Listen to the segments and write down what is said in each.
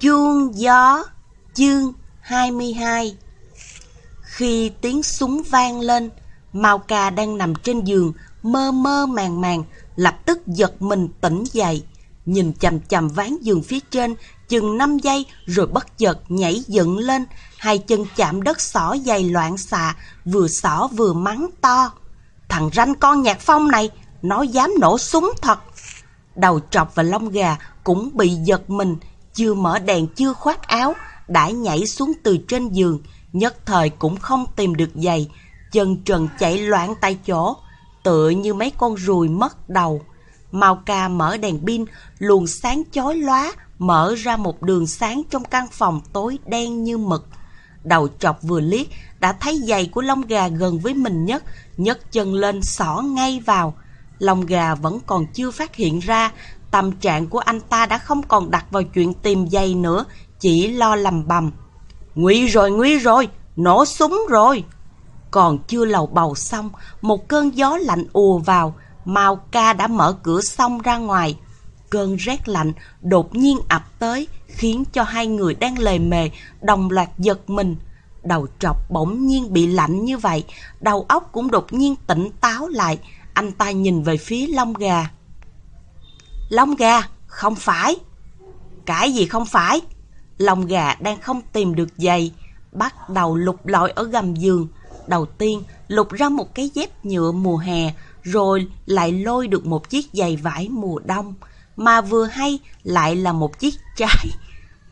Chuông gió Chương 22 Khi tiếng súng vang lên, Mao Ca đang nằm trên giường, mơ mơ màng màng, lập tức giật mình tỉnh dậy. Nhìn chầm chầm ván giường phía trên, chừng 5 giây rồi bất chợt nhảy dựng lên, hai chân chạm đất xỏ giày loạn xạ, vừa xỏ vừa mắng to. Thằng ranh con nhạc phong này, nó dám nổ súng thật. Đầu trọc và lông gà cũng bị giật mình, chưa mở đèn chưa khoác áo, đã nhảy xuống từ trên giường, nhất thời cũng không tìm được giày, chân trần chạy loạn tại chỗ, tựa như mấy con ruồi mất đầu. Mao ca mở đèn pin, luồng sáng chói lóa, mở ra một đường sáng trong căn phòng tối đen như mực. Đầu chọc vừa liếc, đã thấy giày của lông gà gần với mình nhất, nhấc chân lên xỏ ngay vào. Lông gà vẫn còn chưa phát hiện ra, tâm trạng của anh ta đã không còn đặt vào chuyện tìm giày nữa, chỉ lo lầm bầm. Nguy rồi, nguy rồi, nổ súng rồi. Còn chưa lầu bầu xong, một cơn gió lạnh ùa vào, Mao ca đã mở cửa xong ra ngoài. Cơn rét lạnh đột nhiên ập tới, khiến cho hai người đang lề mề, đồng loạt giật mình. Đầu trọc bỗng nhiên bị lạnh như vậy, đầu óc cũng đột nhiên tỉnh táo lại. Anh ta nhìn về phía lông gà. Lông gà, không phải. Cái gì không phải? Lông gà đang không tìm được giày, bắt đầu lục lọi ở gầm giường. Đầu tiên, lục ra một cái dép nhựa mùa hè, rồi lại lôi được một chiếc giày vải mùa đông, mà vừa hay lại là một chiếc trái,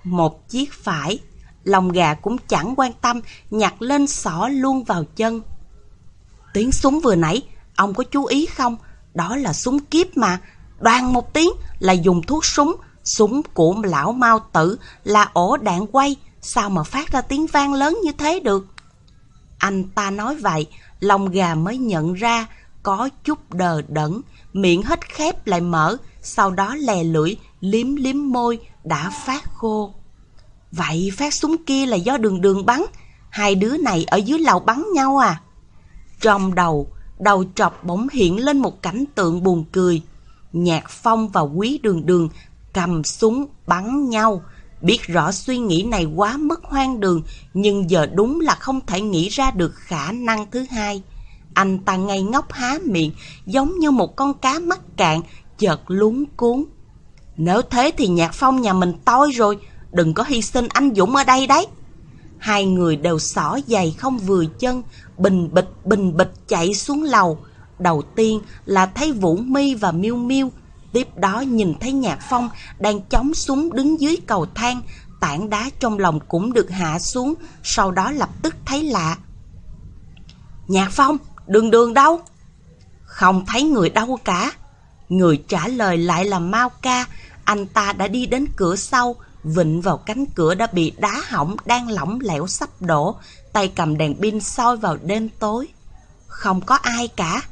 một chiếc phải. Lòng gà cũng chẳng quan tâm, nhặt lên xỏ luôn vào chân. Tiếng súng vừa nãy, ông có chú ý không? Đó là súng kiếp mà. Đoàn một tiếng là dùng thuốc súng, súng của lão mau tử là ổ đạn quay, sao mà phát ra tiếng vang lớn như thế được? Anh ta nói vậy, lòng gà mới nhận ra có chút đờ đẫn, miệng hết khép lại mở, sau đó lè lưỡi, liếm liếm môi, đã phát khô. Vậy phát súng kia là do đường đường bắn, hai đứa này ở dưới lầu bắn nhau à? Trong đầu, đầu trọc bỗng hiện lên một cảnh tượng buồn cười. Nhạc phong và quý đường đường cầm súng bắn nhau. Biết rõ suy nghĩ này quá mức hoang đường, nhưng giờ đúng là không thể nghĩ ra được khả năng thứ hai. Anh ta ngây ngốc há miệng, giống như một con cá mắc cạn, chợt lúng cuốn. Nếu thế thì nhạc phong nhà mình toi rồi, đừng có hy sinh anh Dũng ở đây đấy. Hai người đều xỏ giày không vừa chân, bình bịch bình bịch chạy xuống lầu. Đầu tiên là thấy Vũ Mi và Miêu Miêu, tiếp đó nhìn thấy Nhạc Phong đang chống súng đứng dưới cầu thang, tảng đá trong lòng cũng được hạ xuống, sau đó lập tức thấy lạ. Nhạc Phong, đường đường đâu? Không thấy người đâu cả. Người trả lời lại là Mao Ca, anh ta đã đi đến cửa sau, vịnh vào cánh cửa đã bị đá hỏng đang lỏng lẻo sắp đổ, tay cầm đèn pin soi vào đêm tối. Không có ai cả.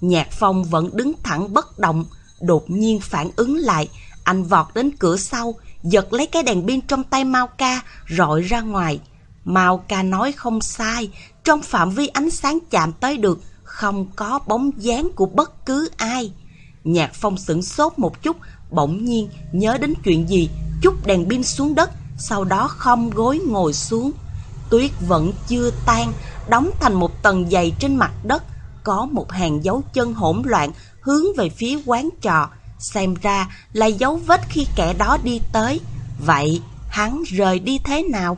Nhạc Phong vẫn đứng thẳng bất động, đột nhiên phản ứng lại, anh vọt đến cửa sau, giật lấy cái đèn pin trong tay Mao Ca, rọi ra ngoài. Mao Ca nói không sai, trong phạm vi ánh sáng chạm tới được, không có bóng dáng của bất cứ ai. Nhạc Phong sửng sốt một chút, bỗng nhiên nhớ đến chuyện gì, chút đèn pin xuống đất, sau đó không gối ngồi xuống. Tuyết vẫn chưa tan, đóng thành một tầng dày trên mặt đất, có một hàng dấu chân hỗn loạn hướng về phía quán trò, xem ra là dấu vết khi kẻ đó đi tới. Vậy hắn rời đi thế nào?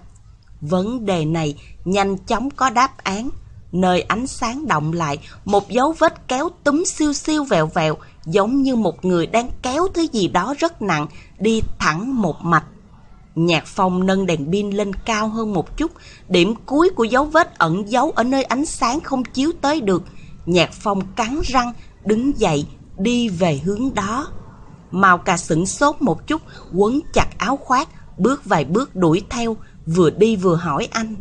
Vấn đề này nhanh chóng có đáp án. Nơi ánh sáng động lại, một dấu vết kéo túm siêu siêu vẹo vẹo, giống như một người đang kéo thứ gì đó rất nặng, đi thẳng một mạch. Nhạc phong nâng đèn pin lên cao hơn một chút, điểm cuối của dấu vết ẩn giấu ở nơi ánh sáng không chiếu tới được. Nhạc phong cắn răng, đứng dậy, đi về hướng đó. Mao ca sửng sốt một chút, quấn chặt áo khoác, bước vài bước đuổi theo, vừa đi vừa hỏi anh.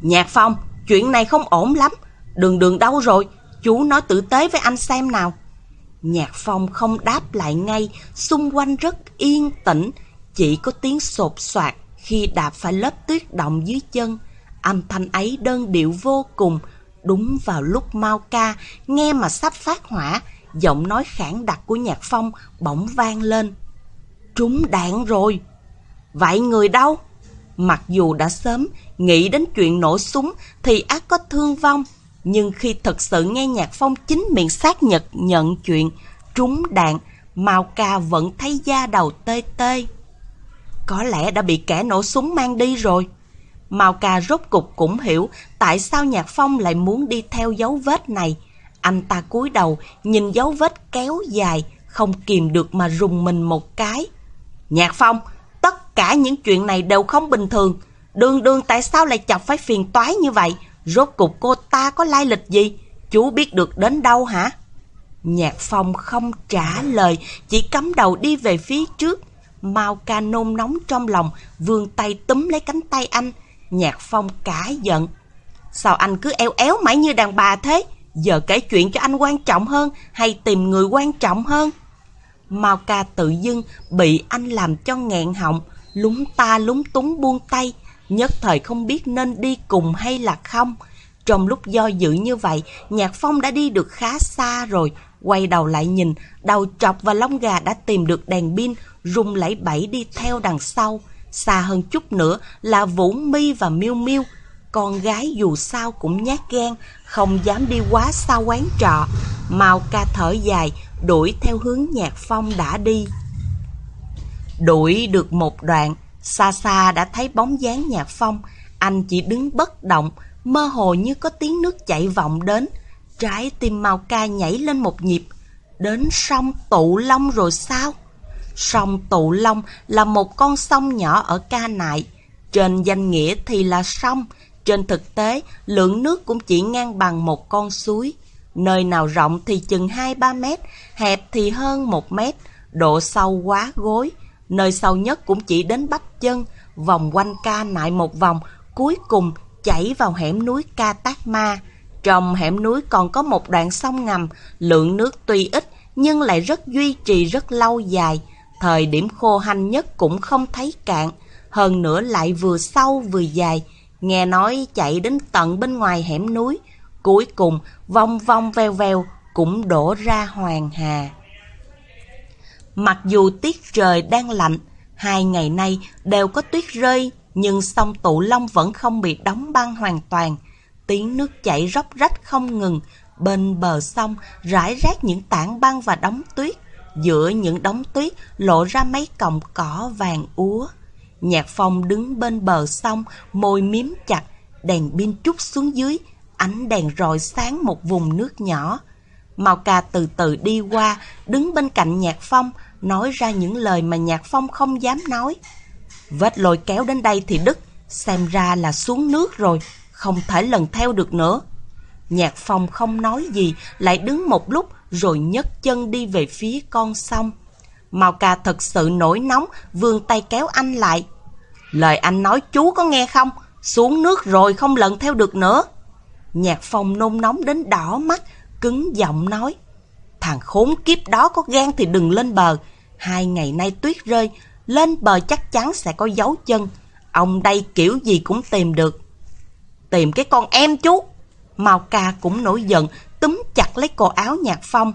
Nhạc phong, chuyện này không ổn lắm, đường đường đâu rồi, chú nói tử tế với anh xem nào. Nhạc phong không đáp lại ngay, xung quanh rất yên tĩnh, chỉ có tiếng sột soạt khi đạp phải lớp tuyết động dưới chân. Âm thanh ấy đơn điệu vô cùng, đúng vào lúc Mao ca, nghe mà sắp phát hỏa, giọng nói khản đặc của nhạc phong bỗng vang lên. Trúng đạn rồi! Vậy người đâu? Mặc dù đã sớm nghĩ đến chuyện nổ súng thì ác có thương vong, nhưng khi thật sự nghe Nhạc Phong chính miệng xác Nhật nhận chuyện trúng đạn, Mao Ca vẫn thấy da đầu tê tê. Có lẽ đã bị kẻ nổ súng mang đi rồi. Mao Ca rốt cục cũng hiểu tại sao Nhạc Phong lại muốn đi theo dấu vết này. Anh ta cúi đầu, nhìn dấu vết kéo dài, không kìm được mà rùng mình một cái. Nhạc Phong, tất cả những chuyện này đều không bình thường. Đường đường tại sao lại chọc phải phiền toái như vậy? Rốt cục cô ta có lai lịch gì? Chú biết được đến đâu hả? Nhạc Phong không trả lời, chỉ cắm đầu đi về phía trước. Mao ca nôn nóng trong lòng, vươn tay túm lấy cánh tay anh. Nhạc Phong cả giận. Sao anh cứ eo éo mãi như đàn bà thế? Giờ kể chuyện cho anh quan trọng hơn hay tìm người quan trọng hơn? Mao ca tự dưng bị anh làm cho nghẹn họng, lúng ta lúng túng buông tay, nhất thời không biết nên đi cùng hay là không. Trong lúc do dự như vậy, Nhạc Phong đã đi được khá xa rồi, quay đầu lại nhìn, đầu chọc và lông gà đã tìm được đèn pin, rung lẫy bẫy đi theo đằng sau. Xa hơn chút nữa là Vũ Mi và Miêu Miêu. Con gái dù sao cũng nhát gan, không dám đi quá xa quán trọ. Mao ca thở dài, đuổi theo hướng nhạc phong đã đi. Đuổi được một đoạn, xa xa đã thấy bóng dáng nhạc phong. Anh chỉ đứng bất động, mơ hồ như có tiếng nước chảy vọng đến. Trái tim Mao ca nhảy lên một nhịp. Đến sông Tụ Long rồi sao? Sông Tụ Long là một con sông nhỏ ở Ca Nại. Trên danh nghĩa thì là sông, trên thực tế lượng nước cũng chỉ ngang bằng một con suối. Nơi nào rộng thì chừng 2-3 mét, hẹp thì hơn 1 mét, độ sâu quá gối. Nơi sâu nhất cũng chỉ đến bắp chân, vòng quanh Ca Nại một vòng, cuối cùng chảy vào hẻm núi Ca Tát Ma. Trong hẻm núi còn có một đoạn sông ngầm, lượng nước tuy ít nhưng lại rất duy trì rất lâu dài. Thời điểm khô hanh nhất cũng không thấy cạn, hơn nữa lại vừa sâu vừa dài, nghe nói chạy đến tận bên ngoài hẻm núi, cuối cùng vòng vòng veo veo cũng đổ ra hoàng hà. Mặc dù tiết trời đang lạnh, hai ngày nay đều có tuyết rơi, nhưng sông Tụ Long vẫn không bị đóng băng hoàn toàn. Tiếng nước chảy róc rách không ngừng, bên bờ sông rải rác những tảng băng và đóng tuyết. Giữa những đống tuyết lộ ra mấy cọng cỏ vàng úa. Nhạc phong đứng bên bờ sông, môi miếm chặt, đèn pin trút xuống dưới, ánh đèn rọi sáng một vùng nước nhỏ. Mao ca từ từ đi qua, đứng bên cạnh nhạc phong, nói ra những lời mà nhạc phong không dám nói. Vết lôi kéo đến đây thì đứt, xem ra là xuống nước rồi, không thể lần theo được nữa. Nhạc phong không nói gì, lại đứng một lúc rồi nhấc chân đi về phía con sông. Mao ca thật sự nổi nóng, vươn tay kéo anh lại. Lời anh nói chú có nghe không? Xuống nước rồi không lần theo được nữa. Nhạc phong nôn nóng đến đỏ mắt, cứng giọng nói. Thằng khốn kiếp đó có gan thì đừng lên bờ. Hai ngày nay tuyết rơi, lên bờ chắc chắn sẽ có dấu chân. Ông đây kiểu gì cũng tìm được. Tìm cái con em chú. Mao ca cũng nổi giận, túm chặt lấy cổ áo nhạc phong.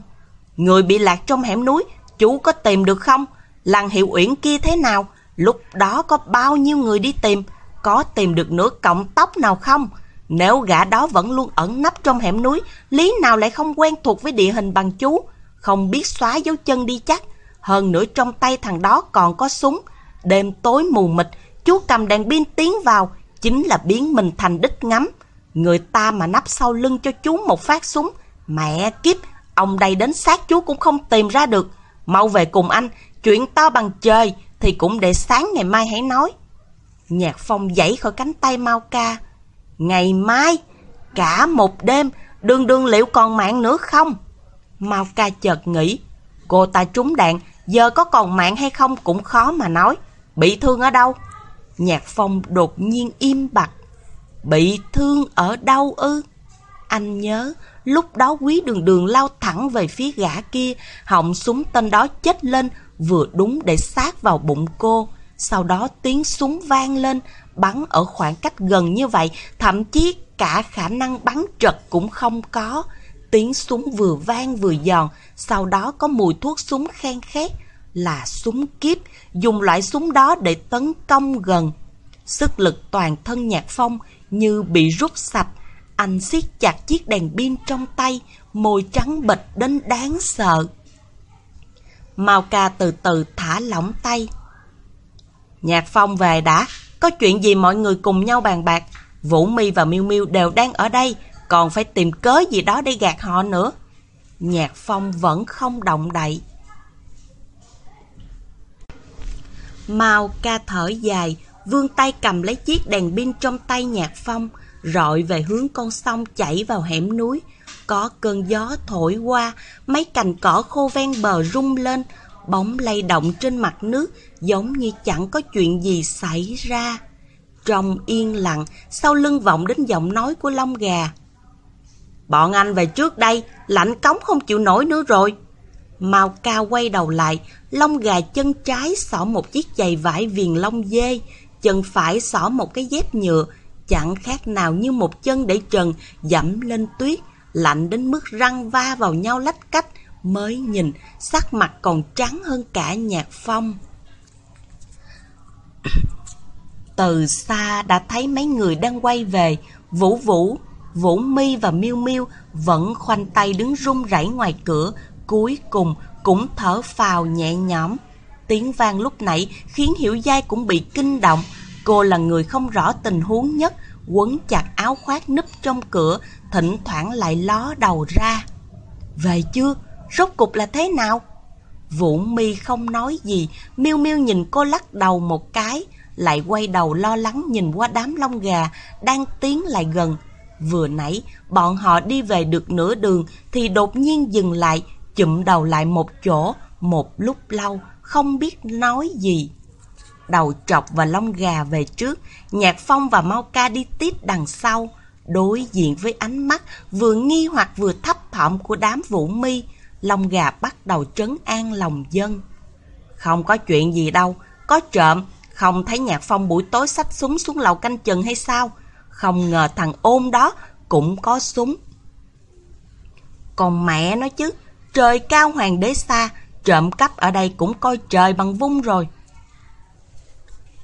Người bị lạc trong hẻm núi, chú có tìm được không? Làng hiệu uyển kia thế nào? Lúc đó có bao nhiêu người đi tìm? Có tìm được nửa cọng tóc nào không? Nếu gã đó vẫn luôn ẩn nấp trong hẻm núi, lý nào lại không quen thuộc với địa hình bằng chú? Không biết xóa dấu chân đi chắc. Hơn nữa trong tay thằng đó còn có súng. Đêm tối mù mịt, chú cầm đèn pin tiến vào, chính là biến mình thành đích ngắm. Người ta mà nắp sau lưng cho chú một phát súng. Mẹ kiếp, ông đây đến sát chú cũng không tìm ra được. Mau về cùng anh, chuyện to bằng trời thì cũng để sáng ngày mai hãy nói. Nhạc phong dãy khỏi cánh tay mau ca. Ngày mai, cả một đêm, đường đường liệu còn mạng nữa không? Mau ca chợt nghĩ, cô ta trúng đạn, giờ có còn mạng hay không cũng khó mà nói. Bị thương ở đâu? Nhạc phong đột nhiên im bặt. Bị thương ở đâu ư? Anh nhớ, lúc đó quý đường đường lao thẳng về phía gã kia, họng súng tên đó chết lên, vừa đúng để sát vào bụng cô. Sau đó tiếng súng vang lên, bắn ở khoảng cách gần như vậy, thậm chí cả khả năng bắn trật cũng không có. Tiếng súng vừa vang vừa giòn, sau đó có mùi thuốc súng khen khét. là súng kiếp, dùng loại súng đó để tấn công gần. Sức lực toàn thân Nhạc Phong như bị rút sạch, anh siết chặt chiếc đèn pin trong tay, môi trắng bệch đến đáng sợ. Mao ca từ từ thả lỏng tay. Nhạc Phong về đã, có chuyện gì mọi người cùng nhau bàn bạc. Vũ Mi và Miu Miu đều đang ở đây, còn phải tìm cớ gì đó để gạt họ nữa. Nhạc Phong vẫn không động đậy. Mao ca thở dài, vươn tay cầm lấy chiếc đèn pin trong tay Nhạc Phong, rọi về hướng con sông chảy vào hẻm núi. Có cơn gió thổi qua, mấy cành cỏ khô ven bờ rung lên, bóng lay động trên mặt nước giống như chẳng có chuyện gì xảy ra. Trong yên lặng, sau lưng vọng đến giọng nói của Long Gà. Bọn anh về trước đây, lạnh cống không chịu nổi nữa rồi. Mao cao quay đầu lại, lông gà chân trái xỏ một chiếc giày vải viền lông dê, chân phải xỏ một cái dép nhựa, chẳng khác nào như một chân để trần dẫm lên tuyết, lạnh đến mức răng va vào nhau lách cách, mới nhìn sắc mặt còn trắng hơn cả nhạc phong. Từ xa đã thấy mấy người đang quay về, Vũ Vũ, Vũ Mi và Miêu Miêu vẫn khoanh tay đứng run rẩy ngoài cửa, cuối cùng cũng thở phào nhẹ nhõm. Tiếng vang lúc nãy khiến Hiểu Giai cũng bị kinh động. Cô là người không rõ tình huống nhất, quấn chặt áo khoác núp trong cửa, thỉnh thoảng lại ló đầu ra. Về chưa? Rốt cục là thế nào? Vũ Mi không nói gì, Miêu Miêu nhìn cô lắc đầu một cái, lại quay đầu lo lắng nhìn qua đám lông gà đang tiến lại gần. Vừa nãy, bọn họ đi về được nửa đường thì đột nhiên dừng lại, chụm đầu lại một chỗ, một lúc lâu, không biết nói gì. Đầu chọc và lông gà về trước, Nhạc Phong và Mau Ca đi tiếp đằng sau, đối diện với ánh mắt vừa nghi hoặc vừa thấp thỏm của đám vũ mi, lông gà bắt đầu trấn an lòng dân. Không có chuyện gì đâu, có trộm, không thấy Nhạc Phong buổi tối xách súng xuống lầu canh chừng hay sao? Không ngờ thằng ôm đó cũng có súng. Còn mẹ nó chứ, trời cao hoàng đế xa, trộm cắp ở đây cũng coi trời bằng vung rồi.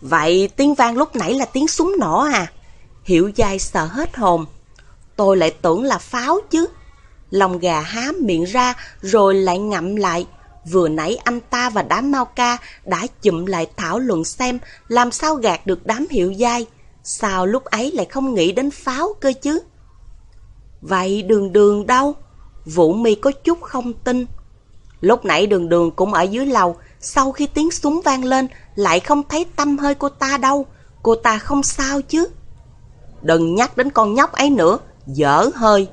Vậy tiếng vang lúc nãy là tiếng súng nổ à? Hiểu dai sợ hết hồn. Tôi lại tưởng là pháo chứ. Lòng gà há miệng ra rồi lại ngậm lại. Vừa nãy anh ta và đám mau ca đã chụm lại thảo luận xem làm sao gạt được đám hiệu giai. Sao lúc ấy lại không nghĩ đến pháo cơ chứ? Vậy đường đường đâu? Vũ mi có chút không tin. Lúc nãy đường đường cũng ở dưới lầu, sau khi tiếng súng vang lên, lại không thấy tâm hơi cô ta đâu. Cô ta không sao chứ? Đừng nhắc đến con nhóc ấy nữa, dở hơi.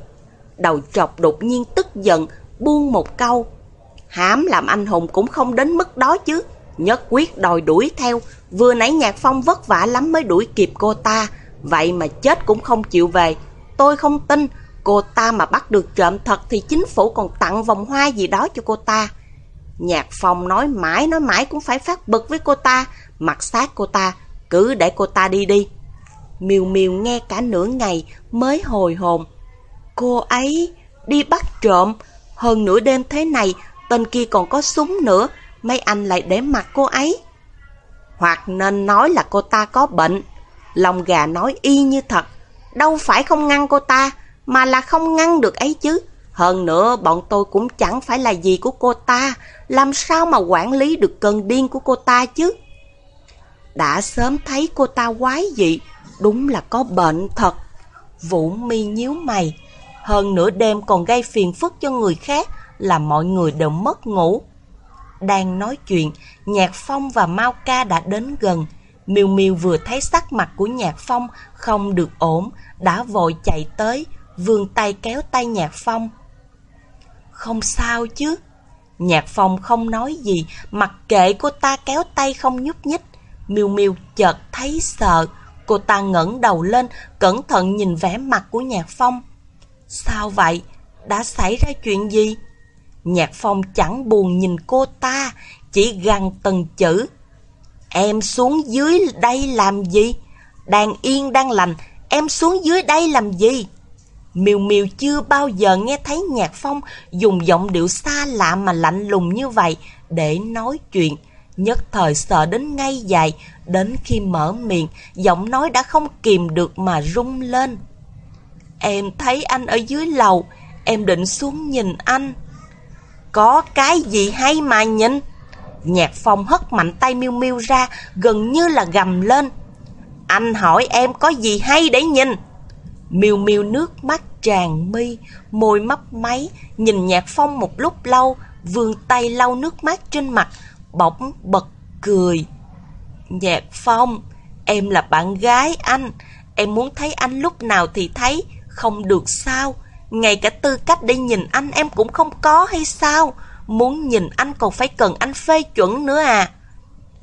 Đầu trọc đột nhiên tức giận, buông một câu. Hãm làm anh hùng cũng không đến mức đó chứ. Nhất quyết đòi đuổi theo, vừa nãy Nhạc Phong vất vả lắm mới đuổi kịp cô ta. Vậy mà chết cũng không chịu về. Tôi không tin, cô ta mà bắt được trộm thật thì chính phủ còn tặng vòng hoa gì đó cho cô ta. Nhạc phòng nói mãi nói mãi cũng phải phát bực với cô ta, mặt sát cô ta, cứ để cô ta đi đi. Miều miều nghe cả nửa ngày mới hồi hồn. Cô ấy đi bắt trộm, hơn nửa đêm thế này, tên kia còn có súng nữa, mấy anh lại để mặt cô ấy. Hoặc nên nói là cô ta có bệnh. Lòng gà nói y như thật, đâu phải không ngăn cô ta, mà là không ngăn được ấy chứ. Hơn nữa, bọn tôi cũng chẳng phải là gì của cô ta, làm sao mà quản lý được cơn điên của cô ta chứ? Đã sớm thấy cô ta quái dị, đúng là có bệnh thật. Vũ mi nhíu mày, hơn nửa đêm còn gây phiền phức cho người khác, là mọi người đều mất ngủ. Đang nói chuyện, Nhạc Phong và Mao Ca đã đến gần. Miêu Miêu vừa thấy sắc mặt của Nhạc Phong không được ổn, đã vội chạy tới, vươn tay kéo tay Nhạc Phong. Không sao chứ? Nhạc Phong không nói gì, mặc kệ cô ta kéo tay không nhúc nhích. Miêu Miêu chợt thấy sợ, cô ta ngẩng đầu lên, cẩn thận nhìn vẻ mặt của Nhạc Phong. Sao vậy? Đã xảy ra chuyện gì? Nhạc Phong chẳng buồn nhìn cô ta, chỉ gằn từng chữ. Em xuống dưới đây làm gì? Đang yên đang lành, em xuống dưới đây làm gì? Miêu Miêu chưa bao giờ nghe thấy Nhạc Phong dùng giọng điệu xa lạ mà lạnh lùng như vậy, để nói chuyện. Nhất thời sợ đến ngay dài, đến khi mở miệng, giọng nói đã không kìm được mà rung lên. Em thấy anh ở dưới lầu, em định xuống nhìn anh. Có cái gì hay mà nhìn? Nhạc phong hất mạnh tay miêu miêu ra, gần như là gầm lên. Anh hỏi em có gì hay để nhìn? Miêu miêu nước mắt tràn mi, môi mấp máy, nhìn nhạc phong một lúc lâu, vươn tay lau nước mắt trên mặt, bỗng bật cười. Nhạc phong, em là bạn gái anh, em muốn thấy anh lúc nào thì thấy, không được sao? Ngay cả tư cách để nhìn anh em cũng không có hay sao? Muốn nhìn anh còn phải cần anh phê chuẩn nữa à?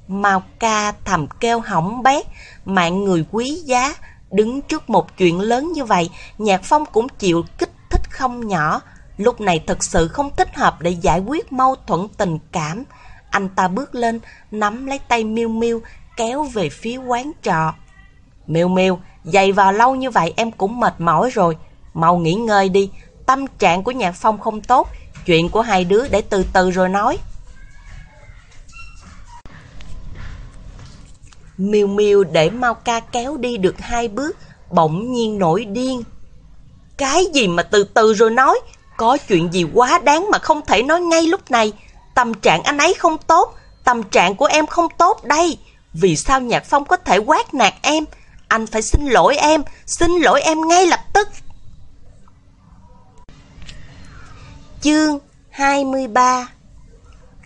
Mao ca thầm kêu hỏng bét, mạng người quý giá, đứng trước một chuyện lớn như vậy, Nhạc Phong cũng chịu kích thích không nhỏ. Lúc này thật sự không thích hợp để giải quyết mâu thuẫn tình cảm. Anh ta bước lên, nắm lấy tay Miêu Miêu, kéo về phía quán trọ. Miêu Miêu, Dày vào lâu như vậy em cũng mệt mỏi rồi. Mau nghỉ ngơi đi. Tâm trạng của Nhạc Phong không tốt. Chuyện của hai đứa để từ từ rồi nói. Miêu Miêu để Mau Ca kéo đi được hai bước, bỗng nhiên nổi điên. Cái gì mà từ từ rồi nói? Có chuyện gì quá đáng mà không thể nói ngay lúc này? Tâm trạng anh ấy không tốt, tâm trạng của em không tốt đây. Vì sao Nhạc Phong có thể quát nạt em? Anh phải xin lỗi em, xin lỗi em ngay lập tức. Chương 23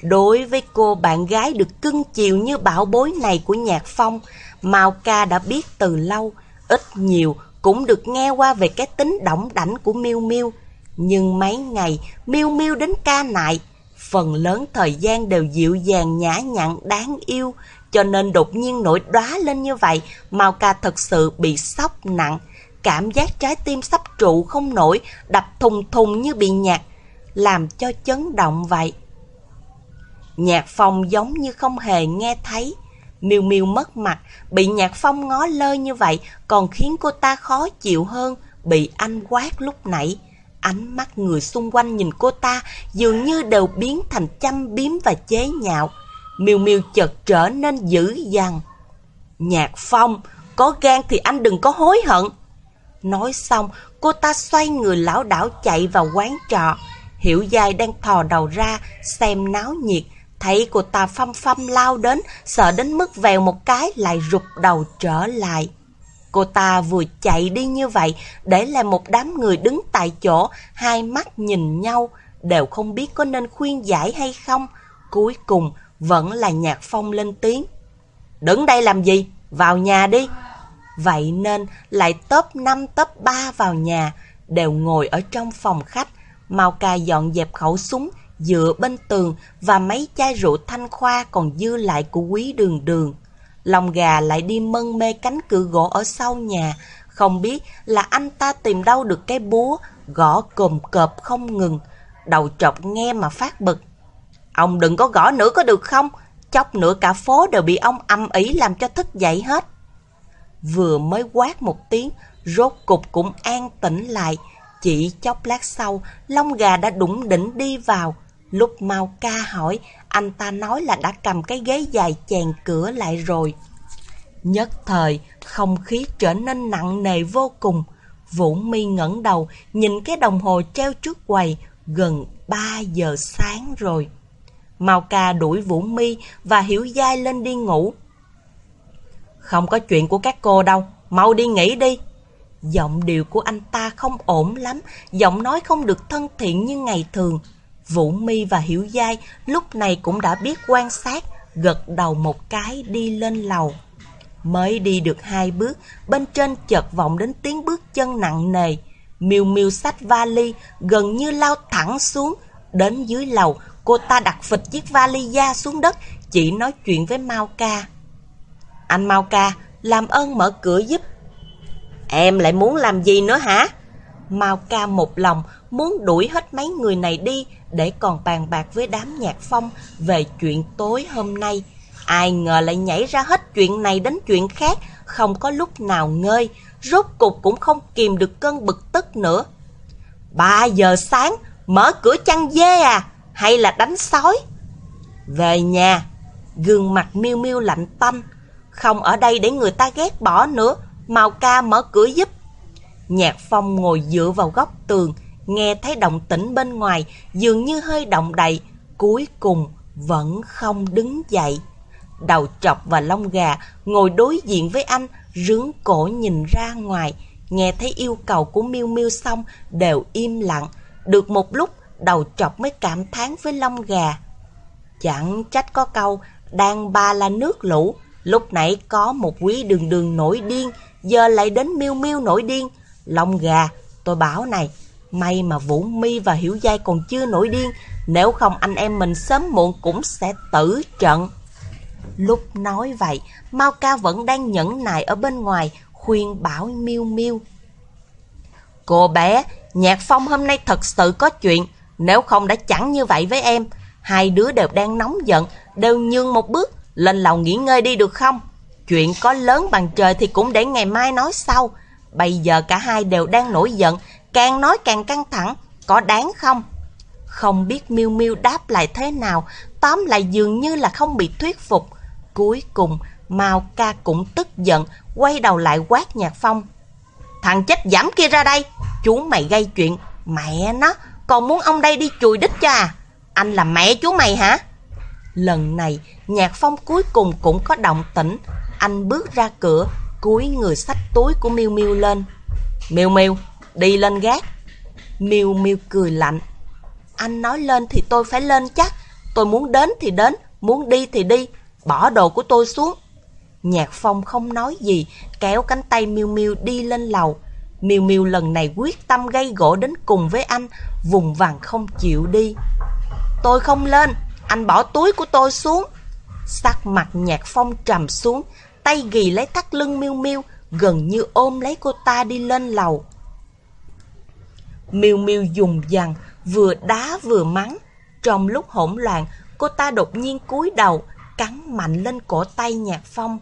Đối với cô bạn gái được cưng chiều như bảo bối này của Nhạc Phong, Mao Ca đã biết từ lâu, ít nhiều cũng được nghe qua về cái tính đỏng đảnh của Miêu Miêu. Nhưng mấy ngày, Miêu Miêu đến ca nại, phần lớn thời gian đều dịu dàng nhã nhặn đáng yêu, cho nên đột nhiên nổi đóa lên như vậy, Mao Ca thật sự bị sốc nặng. Cảm giác trái tim sắp trụ không nổi, đập thùng thùng như bị nhạt, làm cho chấn động vậy. Nhạc phong giống như không hề nghe thấy. Miêu miêu mất mặt, bị nhạc phong ngó lơ như vậy còn khiến cô ta khó chịu hơn, bị anh quát lúc nãy. Ánh mắt người xung quanh nhìn cô ta dường như đều biến thành chăm biếm và chế nhạo. Miêu Miêu chợt trở nên dữ dằn. Nhạc Phong, có gan thì anh đừng có hối hận. Nói xong, cô ta xoay người lão đảo chạy vào quán trọ. Hiểu dài đang thò đầu ra, xem náo nhiệt. Thấy cô ta phăm phăm lao đến, sợ đến mức vèo một cái lại rụt đầu trở lại. Cô ta vừa chạy đi như vậy, để lại một đám người đứng tại chỗ, hai mắt nhìn nhau, đều không biết có nên khuyên giải hay không. Cuối cùng, vẫn là nhạc phong lên tiếng. Đứng đây làm gì? Vào nhà đi. Vậy nên lại top 5 top 3 vào nhà, đều ngồi ở trong phòng khách. Mao ca dọn dẹp khẩu súng, dựa bên tường và mấy chai rượu thanh khoa còn dư lại của quý đường đường. Lòng gà lại đi mân mê cánh cửa gỗ ở sau nhà, không biết là anh ta tìm đâu được cái búa, gõ cồm cộp không ngừng. Đầu trọc nghe mà phát bực. Ông đừng có gõ nữa có được không? Chốc nữa cả phố đều bị ông âm ý làm cho thức dậy hết. Vừa mới quát một tiếng, rốt cục cũng an tĩnh lại. Chỉ chốc lát sau, lông gà đã đủng đỉnh đi vào. Lúc mau ca hỏi, anh ta nói là đã cầm cái ghế dài chèn cửa lại rồi. Nhất thời, không khí trở nên nặng nề vô cùng. Vũ mi ngẩng đầu, nhìn cái đồng hồ treo trước quầy, gần 3 giờ sáng rồi. Mao ca đuổi Vũ Mi và Hiểu Giai lên đi ngủ. Không có chuyện của các cô đâu, mau đi nghỉ đi. Giọng điệu của anh ta không ổn lắm, giọng nói không được thân thiện như ngày thường. Vũ Mi và Hiểu Giai lúc này cũng đã biết quan sát, gật đầu một cái đi lên lầu. Mới đi được hai bước, bên trên chợt vọng đến tiếng bước chân nặng nề. Miêu miêu sách vali gần như lao thẳng xuống, đến dưới lầu Cô ta đặt phịch chiếc vali da xuống đất, chỉ nói chuyện với Mao Ca. Anh Mao Ca, làm ơn mở cửa giúp. Em lại muốn làm gì nữa hả? Mao Ca một lòng muốn đuổi hết mấy người này đi để còn bàn bạc với đám nhạc phong về chuyện tối hôm nay. Ai ngờ lại nhảy ra hết chuyện này đến chuyện khác, không có lúc nào ngơi, rốt cục cũng không kìm được cơn bực tức nữa. Ba giờ sáng, mở cửa chăn dê à? hay là đánh sói? Về nhà, gương mặt miêu miêu lạnh tanh. Không ở đây để người ta ghét bỏ nữa, Màu ca mở cửa giúp. Nhạc phong ngồi dựa vào góc tường, nghe thấy động tĩnh bên ngoài, dường như hơi động đậy, cuối cùng vẫn không đứng dậy. Đầu chọc và lông gà ngồi đối diện với anh, rướng cổ nhìn ra ngoài, nghe thấy yêu cầu của miêu miêu xong đều im lặng. Được một lúc, đầu chọc mới cảm thán với lông gà. Chẳng trách có câu, đang ba là nước lũ, lúc nãy có một quý đường đường nổi điên, giờ lại đến miêu miêu nổi điên. Lông gà, tôi bảo này, may mà Vũ Mi và Hiểu Giai còn chưa nổi điên, nếu không anh em mình sớm muộn cũng sẽ tử trận. Lúc nói vậy, Mao Ca vẫn đang nhẫn nại ở bên ngoài, khuyên bảo Miêu Miêu. Cô bé, Nhạc Phong hôm nay thật sự có chuyện, nếu không đã chẳng như vậy với em. Hai đứa đều đang nóng giận, đều nhường một bước, lên lầu nghỉ ngơi đi được không? Chuyện có lớn bằng trời thì cũng để ngày mai nói sau. Bây giờ cả hai đều đang nổi giận, càng nói càng căng thẳng, có đáng không? Không biết miu miu đáp lại thế nào, tóm lại dường như là không bị thuyết phục. Cuối cùng, Mao ca cũng tức giận, quay đầu lại quát Nhạc Phong. Thằng chết giảm kia ra đây, chú mày gây chuyện, mẹ nó, còn muốn ông đây đi chùi đích cho à? Anh là mẹ chú mày hả? Lần này, Nhạc Phong cuối cùng cũng có động tĩnh. Anh bước ra cửa, cúi người sách túi của Miu Miu lên. Miu Miu, đi lên gác. Miu Miu cười lạnh. Anh nói lên thì tôi phải lên chắc. Tôi muốn đến thì đến, muốn đi thì đi. Bỏ đồ của tôi xuống. Nhạc Phong không nói gì, kéo cánh tay Miu Miu đi lên lầu. Miu Miu lần này quyết tâm gây gỗ đến cùng với anh, vùng vằng không chịu đi. Tôi không lên, anh bỏ túi của tôi xuống. Sắc mặt Nhạc Phong trầm xuống, tay ghi lấy thắt lưng Miu Miu, gần như ôm lấy cô ta đi lên lầu miêu miêu dùng dằn, vừa đá vừa mắng. Trong lúc hỗn loạn, cô ta đột nhiên cúi đầu, cắn mạnh lên cổ tay Nhạc Phong.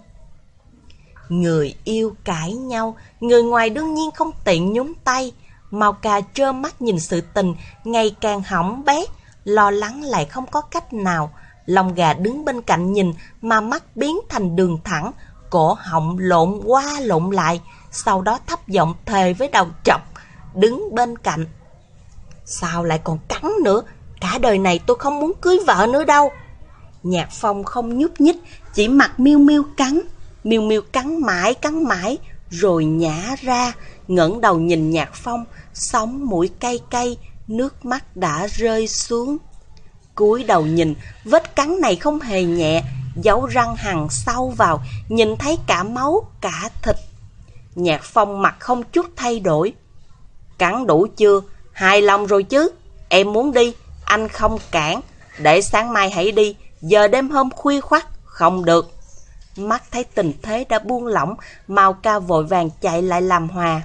Người yêu cãi nhau, người ngoài đương nhiên không tiện nhúng tay. Màu cà trơ mắt nhìn sự tình ngày càng hỏng bét, lo lắng lại không có cách nào. Lòng gà đứng bên cạnh nhìn mà mắt biến thành đường thẳng, cổ họng lộn qua lộn lại, sau đó thấp giọng thề với đầu chọc, đứng bên cạnh. Sao lại còn cắn nữa? Cả đời này tôi không muốn cưới vợ nữa đâu. Nhạc phong không nhúc nhích, chỉ mặt miêu miêu cắn. Miêu miêu cắn mãi cắn mãi, rồi nhả ra, ngẩng đầu nhìn nhạc phong, sóng mũi cay cay, nước mắt đã rơi xuống. cúi đầu nhìn, vết cắn này không hề nhẹ, dấu răng hằng sâu vào, nhìn thấy cả máu, cả thịt. Nhạc phong mặt không chút thay đổi. Cắn đủ chưa? Hài lòng rồi chứ? Em muốn đi, anh không cản. Để sáng mai hãy đi, giờ đêm hôm khuya khoắt, không được. Mắt thấy tình thế đã buông lỏng, Mao Ca vội vàng chạy lại làm hòa.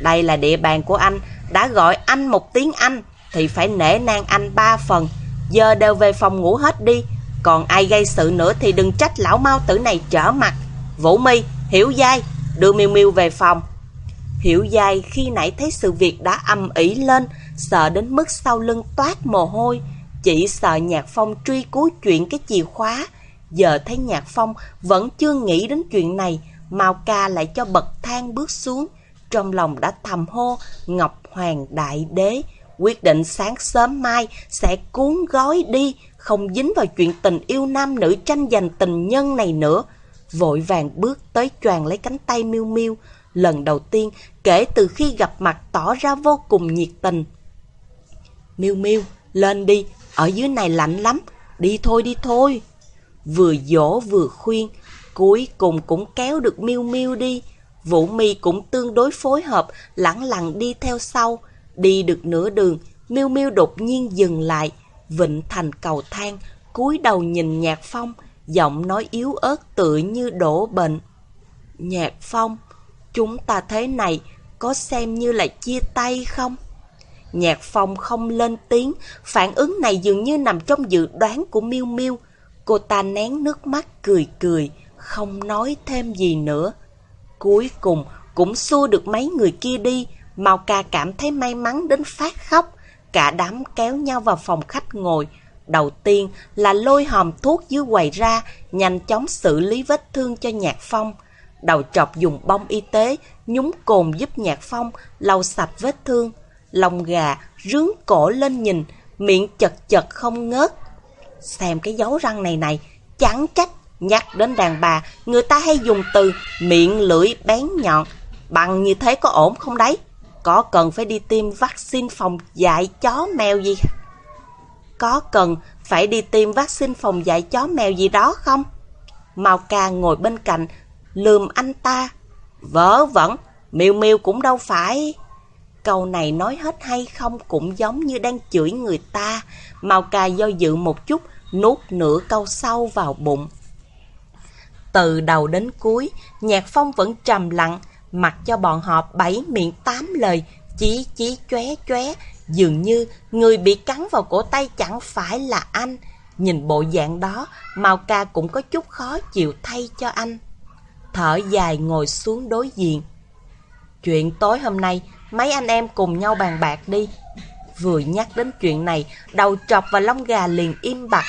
Đây là địa bàn của anh, đã gọi anh một tiếng anh, thì phải nể nang anh ba phần. Giờ đều về phòng ngủ hết đi, còn ai gây sự nữa thì đừng trách lão Mao tử này trở mặt. Vũ Mi, Hiểu Giai, đưa Miêu Miêu về phòng. Hiểu dài khi nãy thấy sự việc đã âm ỉ lên, sợ đến mức sau lưng toát mồ hôi. Chỉ sợ Nhạc Phong truy cứu chuyện cái chìa khóa, Giờ thấy Nhạc Phong vẫn chưa nghĩ đến chuyện này, Mao Ca lại cho bậc thang bước xuống. Trong lòng đã thầm hô Ngọc Hoàng Đại Đế, quyết định sáng sớm mai sẽ cuốn gói đi, không dính vào chuyện tình yêu nam nữ tranh giành tình nhân này nữa. Vội vàng bước tới choàng lấy cánh tay miêu miêu, lần đầu tiên kể từ khi gặp mặt tỏ ra vô cùng nhiệt tình. Miêu miêu, lên đi, ở dưới này lạnh lắm, đi thôi đi thôi vừa dỗ vừa khuyên, cuối cùng cũng kéo được Miêu Miêu đi. Vũ Mi cũng tương đối phối hợp, lẳng lặng đi theo sau. Đi được nửa đường, Miêu Miêu đột nhiên dừng lại, vịnh thành cầu thang, cúi đầu nhìn Nhạc Phong, giọng nói yếu ớt tựa như đổ bệnh. Nhạc Phong, chúng ta thế này có xem như là chia tay không? Nhạc Phong không lên tiếng, phản ứng này dường như nằm trong dự đoán của Miêu Miêu. Cô ta nén nước mắt cười cười, không nói thêm gì nữa. Cuối cùng cũng xua được mấy người kia đi, Mao ca cảm thấy may mắn đến phát khóc. Cả đám kéo nhau vào phòng khách ngồi. Đầu tiên là lôi hòm thuốc dưới quầy ra, nhanh chóng xử lý vết thương cho Nhạc Phong. Đầu trọc dùng bông y tế, nhúng cồn giúp Nhạc Phong lau sạch vết thương. Lòng gà rướng cổ lên nhìn, miệng chật chật không ngớt. Xem cái dấu răng này này, chẳng trách nhắc đến đàn bà, người ta hay dùng từ miệng lưỡi bén nhọn. Bằng như thế có ổn không đấy? Có cần phải đi tiêm vaccine phòng dạy chó mèo gì? Có cần phải đi tiêm vaccine phòng dạy chó mèo gì đó không? Mao ca ngồi bên cạnh, lườm anh ta. Vớ vẩn, miêu miêu cũng đâu phải... Câu này nói hết hay không cũng giống như đang chửi người ta. Mao ca do dự một chút, nuốt nửa câu sâu vào bụng. Từ đầu đến cuối, Nhạc Phong vẫn trầm lặng, mặc cho bọn họ bảy miệng tám lời, chí chí chóe chóe, dường như người bị cắn vào cổ tay chẳng phải là anh. Nhìn bộ dạng đó, Mao Ca cũng có chút khó chịu thay cho anh. Thở dài ngồi xuống đối diện. Chuyện tối hôm nay, mấy anh em cùng nhau bàn bạc đi. Vừa nhắc đến chuyện này, đầu trọc và lông gà liền im bặt.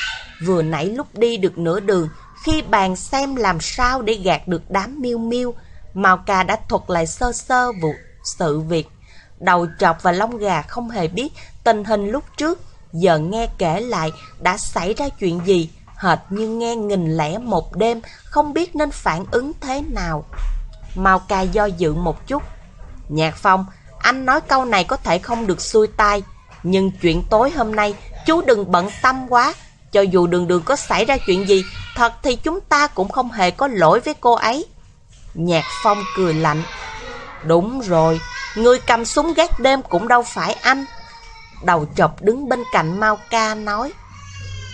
Vừa nãy lúc đi được nửa đường, khi bàn xem làm sao để gạt được đám miêu miêu, Mao Ca đã thuật lại sơ sơ vụ sự việc. Đầu trọc và lông gà không hề biết tình hình lúc trước, giờ nghe kể lại đã xảy ra chuyện gì, hệt như nghe nghìn lẻ một đêm, không biết nên phản ứng thế nào. Mao Ca do dự một chút. Nhạc Phong, anh nói câu này có thể không được xuôi tai, nhưng chuyện tối hôm nay chú đừng bận tâm quá. Cho dù đường đường có xảy ra chuyện gì, thật thì chúng ta cũng không hề có lỗi với cô ấy. Nhạc Phong cười lạnh. Đúng rồi, người cầm súng gác đêm cũng đâu phải anh. Đầu chọc đứng bên cạnh Mao Ca nói.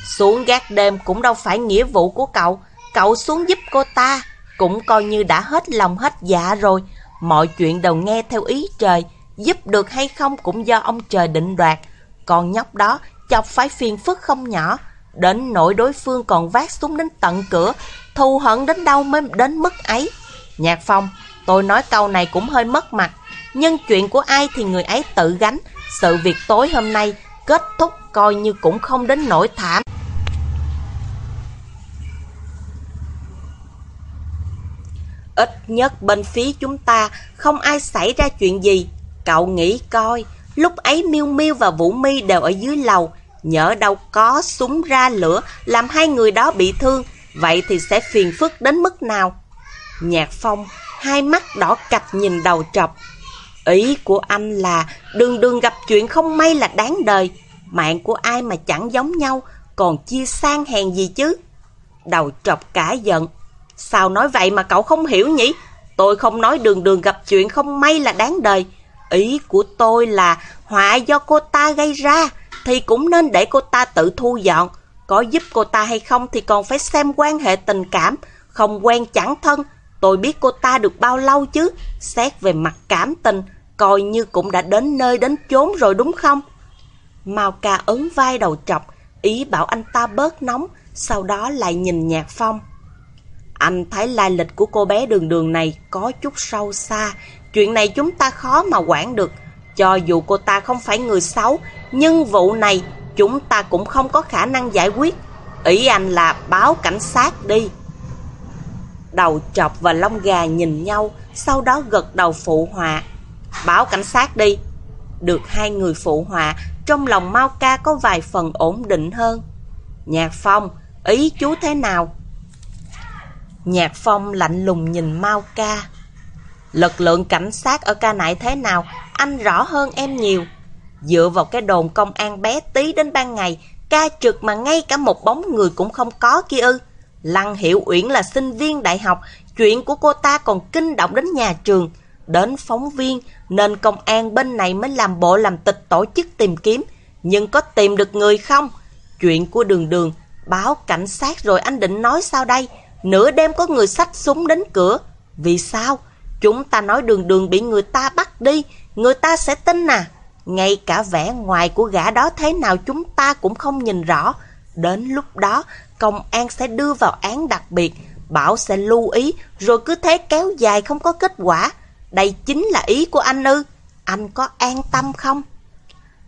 Xuống gác đêm cũng đâu phải nghĩa vụ của cậu. Cậu xuống giúp cô ta, cũng coi như đã hết lòng hết dạ rồi. Mọi chuyện đều nghe theo ý trời, giúp được hay không cũng do ông trời định đoạt. Còn nhóc đó chọc phải phiền phức không nhỏ. Đến nỗi đối phương còn vác súng đến tận cửa, thù hận đến đâu mới đến mức ấy. Nhạc Phong, tôi nói câu này cũng hơi mất mặt, nhưng chuyện của ai thì người ấy tự gánh. Sự việc tối hôm nay kết thúc coi như cũng không đến nỗi thảm. Ít nhất bên phía chúng ta không ai xảy ra chuyện gì. Cậu nghĩ coi, lúc ấy Miêu Miêu và Vũ Mi đều ở dưới lầu, nhỡ đâu có súng ra lửa làm hai người đó bị thương, vậy thì sẽ phiền phức đến mức nào? Nhạc Phong, hai mắt đỏ cạch nhìn đầu trọc. Ý của anh là đường đường gặp chuyện không may là đáng đời. Mạng của ai mà chẳng giống nhau, còn chia sang hèn gì chứ? Đầu trọc cả giận. Sao nói vậy mà cậu không hiểu nhỉ? Tôi không nói đường đường gặp chuyện không may là đáng đời. Ý của tôi là họa do cô ta gây ra, thì cũng nên để cô ta tự thu dọn. Có giúp cô ta hay không thì còn phải xem quan hệ tình cảm, không quen chẳng thân, Tôi biết cô ta được bao lâu chứ, xét về mặt cảm tình, coi như cũng đã đến nơi đến chốn rồi đúng không? Mao ca ấn vai đầu chọc, ý bảo anh ta bớt nóng, sau đó lại nhìn Nhạc Phong. Anh thấy lai lịch của cô bé đường đường này có chút sâu xa, chuyện này chúng ta khó mà quản được. Cho dù cô ta không phải người xấu, nhưng vụ này chúng ta cũng không có khả năng giải quyết. Ý anh là báo cảnh sát đi. Đầu chọc và lông gà nhìn nhau, sau đó gật đầu phụ họa. Báo cảnh sát đi. Được hai người phụ họa, trong lòng Mao Ca có vài phần ổn định hơn. Nhạc Phong, ý chú thế nào? Nhạc Phong lạnh lùng nhìn Mao Ca. Lực lượng cảnh sát ở ca nại thế nào, anh rõ hơn em nhiều. Dựa vào cái đồn công an bé tí đến ban ngày, ca trực mà ngay cả một bóng người cũng không có kia ư. Lăng Hiểu Uyển là sinh viên đại học, chuyện của cô ta còn kinh động đến nhà trường, đến phóng viên, nên công an bên này mới làm bộ làm tịch tổ chức tìm kiếm. Nhưng có tìm được người không? Chuyện của đường đường, báo cảnh sát rồi anh định nói sao đây? Nửa đêm có người xách súng đến cửa. Vì sao? Chúng ta nói đường đường bị người ta bắt đi, người ta sẽ tin à? Ngay cả vẻ ngoài của gã đó thế nào chúng ta cũng không nhìn rõ. Đến lúc đó, công an sẽ đưa vào án đặc biệt, bảo sẽ lưu ý, rồi cứ thế kéo dài không có kết quả. Đây chính là ý của anh ư. Anh có an tâm không?